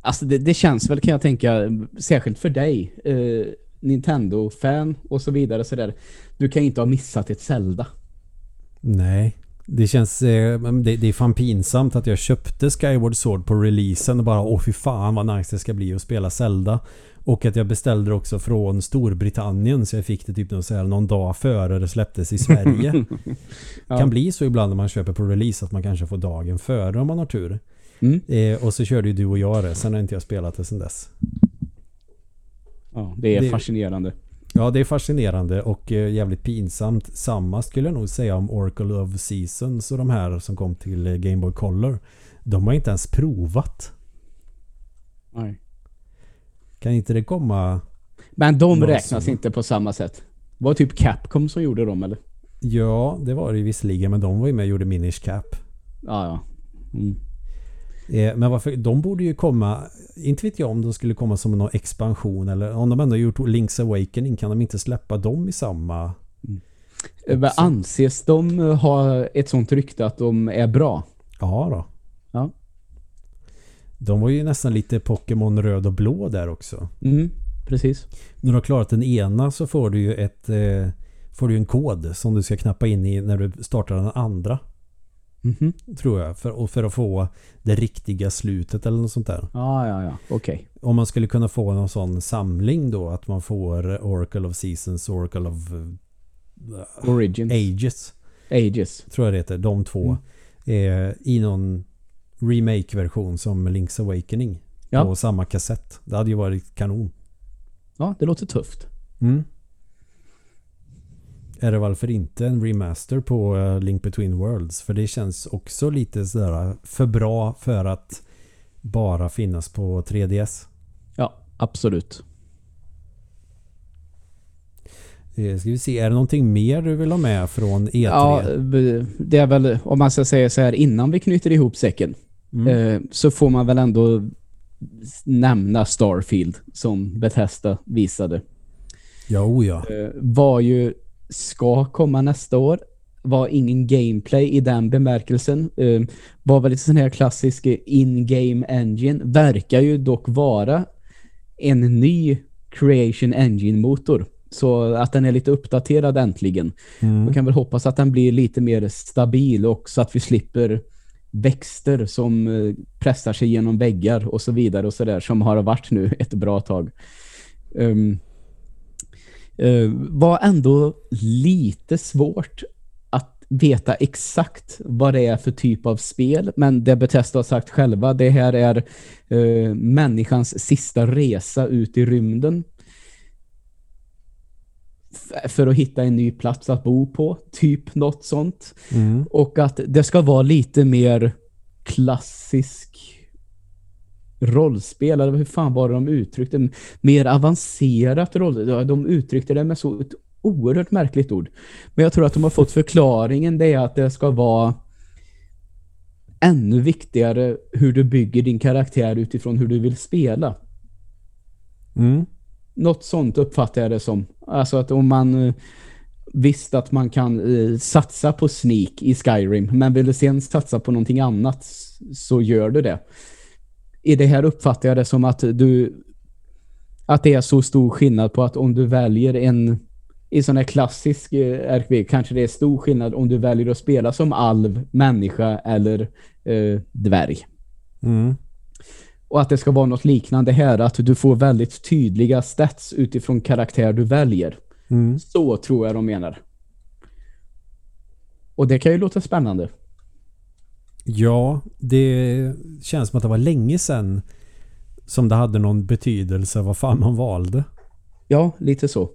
alltså det, det känns väl kan jag tänka, särskilt för dig, eh, Nintendo-fan och så vidare. Så där. Du kan inte ha missat ett Zelda. Nej. Det känns... Eh, det, det är fan pinsamt att jag köpte Skyward Sword på releasen och bara åh fy fan vad nice det ska bli att spela Zelda. Och att jag beställde också från Storbritannien så jag fick det typ någon dag före det släpptes i Sverige. Ja. Kan bli så ibland när man köper på release att man kanske får dagen före om man har tur. Mm. Eh, och så körde ju du och jag det. Sen har inte jag spelat det sen dess. Ja, det är Det- fascinerande. Ja, det är fascinerande och eh, jävligt pinsamt. Samma skulle jag nog säga om Oracle of Seasons och de här som kom till eh, Game Boy Color. De har inte ens provat. Nej. Kan inte det komma... Men de räknas sådana. inte på samma sätt. Det var typ Capcom som gjorde dem, eller? Ja, det var det ju visserligen, men de var ju med och gjorde Minish Cap. Ja, ja. Mm. Eh, men varför? De borde ju komma... Inte vet jag om de skulle komma som någon expansion eller om de ändå har gjort Link's Awakening kan de inte släppa dem i samma... Eh, vad Anses de eh, ha ett sånt rykte att de är bra? Ja då. De var ju nästan lite Pokémon röd och blå där också. Mm, precis. När du har klarat den ena så får du ju ett eh, får du en kod som du ska knappa in i när du startar den andra. Mhm. Tror jag. För, och för att få det riktiga slutet eller något sånt där. Ja, ja, ja. Okej. Om man skulle kunna få någon sån samling då att man får Oracle of Seasons, Oracle of eh, Origins. Ages. Ages. Tror jag det heter. De två. Mm. Eh, I någon remake-version som Link's Awakening. Ja. På samma kassett. Det hade ju varit kanon. Ja, det låter tufft. Mm. Är det varför inte en remaster på eh, Link Between Worlds? För det känns också lite sådär för bra för att bara finnas på 3DS. Ja, absolut. Eh, Ska vi se, är det någonting mer du vill ha med från E3? Ja, b- det är väl, om man ska säga så här, innan vi knyter ihop säcken Mm. eh, så får man väl ändå nämna Starfield som Bethesda visade. Ja, oh ja. Eh, var ju, ska komma nästa år. Var ingen gameplay i den bemärkelsen. Eh, var väl lite sån här klassisk in-game engine. Verkar ju dock vara en ny Creation Engine-motor. Så att den är lite uppdaterad äntligen. Mm. Man kan väl hoppas att den blir lite mer stabil och så att vi slipper växter som eh, pressar sig genom väggar och så vidare och så där som har varit nu ett bra tag. Um, uh, var ändå lite svårt att veta exakt vad det är för typ av spel men det Bethesda har sagt själva det här är uh, människans sista resa ut i rymden för att hitta en ny plats att bo på, typ något sånt. Mm. Och att det ska vara lite mer klassisk rollspel, eller hur fan var det de uttryckte? Mer avancerat roll. Ja, De uttryckte det med så ett oerhört märkligt ord. Men jag tror att de har fått förklaringen, det är att det ska vara ännu viktigare hur du bygger din karaktär utifrån hur du vill spela. Mm. Något sånt uppfattar jag det som. Alltså att om man eh, visste att man kan eh, satsa på sneak i Skyrim men vill du sen satsa på någonting annat så gör du det. I det här uppfattar jag det som att du att det är så stor skillnad på att om du väljer en i sån här klassisk eh, kanske det är stor skillnad om du väljer att spela som alv, människa eller eh, dvärg. Mm. Och att det ska vara något liknande här, att du får väldigt tydliga stats utifrån karaktär du väljer. Mm. Så tror jag de menar. Och det kan ju låta spännande. Ja, det känns som att det var länge sedan som det hade någon betydelse vad fan man valde. Ja, lite så.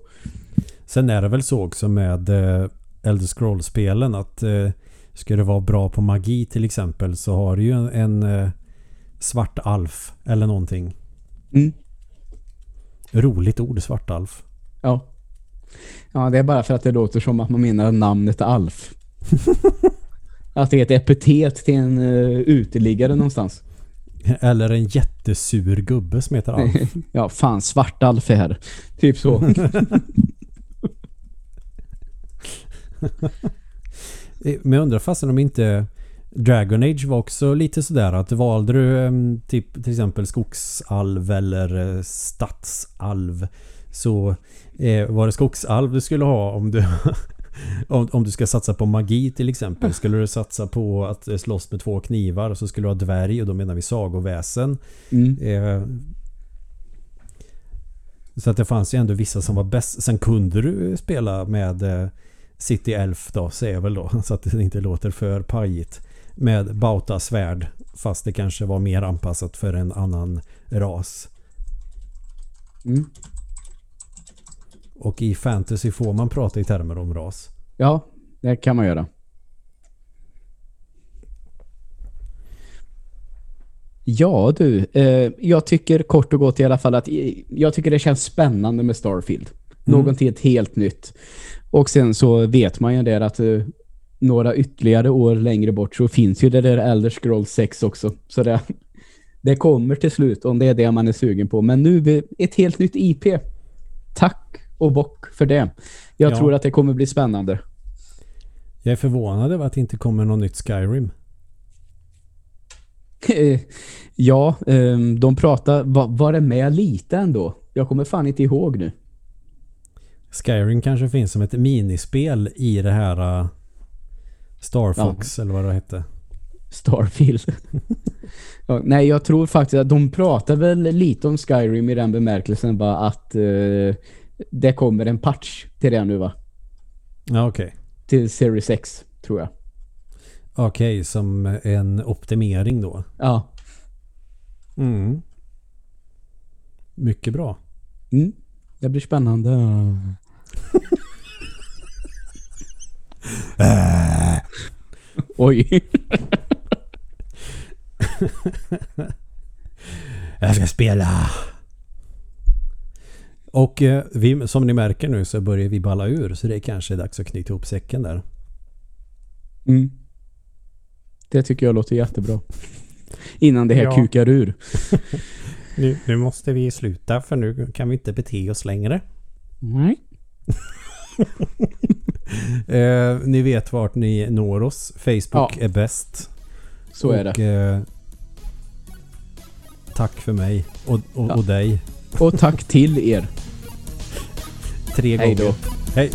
Sen är det väl så också med eh, Elder Scrolls-spelen att eh, ska det vara bra på magi till exempel så har du ju en, en eh, svart alf eller någonting. Mm. Roligt ord, svart alf. Ja. Ja, det är bara för att det låter som att man menar namnet Alf. att det är ett epitet till en uh, uteliggare någonstans. Eller en jättesur gubbe som heter Alf. Ja, fan, svart Alf är här. Typ så. Men jag undrar fastän om inte Dragon Age var också lite sådär att valde du em, typ till exempel skogsalv eller eh, stadsalv så eh, var det skogsalv du skulle ha om du om, om du ska satsa på magi till exempel. Skulle du satsa på att eh, slåss med två knivar så skulle du ha dvärg och då menar vi sagoväsen. Mm. Eh, så att det fanns ju ändå vissa som var bäst. Sen kunde du spela med eh, City Elf då, säger jag väl då. Så att det inte låter för pajigt. Med Bauta svärd. Fast det kanske var mer anpassat för en annan ras. Mm. Och i fantasy får man prata i termer om ras. Ja, det kan man göra. Ja du, eh, jag tycker kort och gott i alla fall att jag tycker det känns spännande med Starfield. Mm. Någonting helt nytt. Och sen så vet man ju där att eh, några ytterligare år längre bort så finns ju det där Elder Scrolls 6 också. Så det, det kommer till slut om det är det man är sugen på. Men nu ett helt nytt IP. Tack och bock för det. Jag Ja. tror att det kommer bli spännande. Jag är förvånad över att det inte kommer något nytt Skyrim. Eh, ja, ehm, de pratar, var, var det med lite ändå? Jag kommer fan inte ihåg nu. Skyrim kanske finns som ett minispel i det här uh, Star Fox eller vad det hette. Starfield. ja, nej, jag tror faktiskt att de pratar väl lite om Skyrim i den bemärkelsen bara att eh, det kommer en patch till det nu va? Ja okej. Till Series X, tror jag. Okej, som en optimering då. Ja. Mm. Mycket bra. Mm. Det blir spännande. Oj. Jag ska spela. Och eh, vi, som ni märker nu så börjar vi balla ur så det är kanske dags att knyta ihop säcken där. Mm. Det tycker jag låter jättebra. Innan det här Ja. kukar ur. Nu, nu måste vi sluta för nu kan vi inte bete oss längre. Nej. Eh, ni vet vart ni når oss. Facebook Ja. är bäst. Så är det. och, Eh, tack för mig och, och, Ja. och dig. Och tack till er. Tre Hej gånger. då. Hej.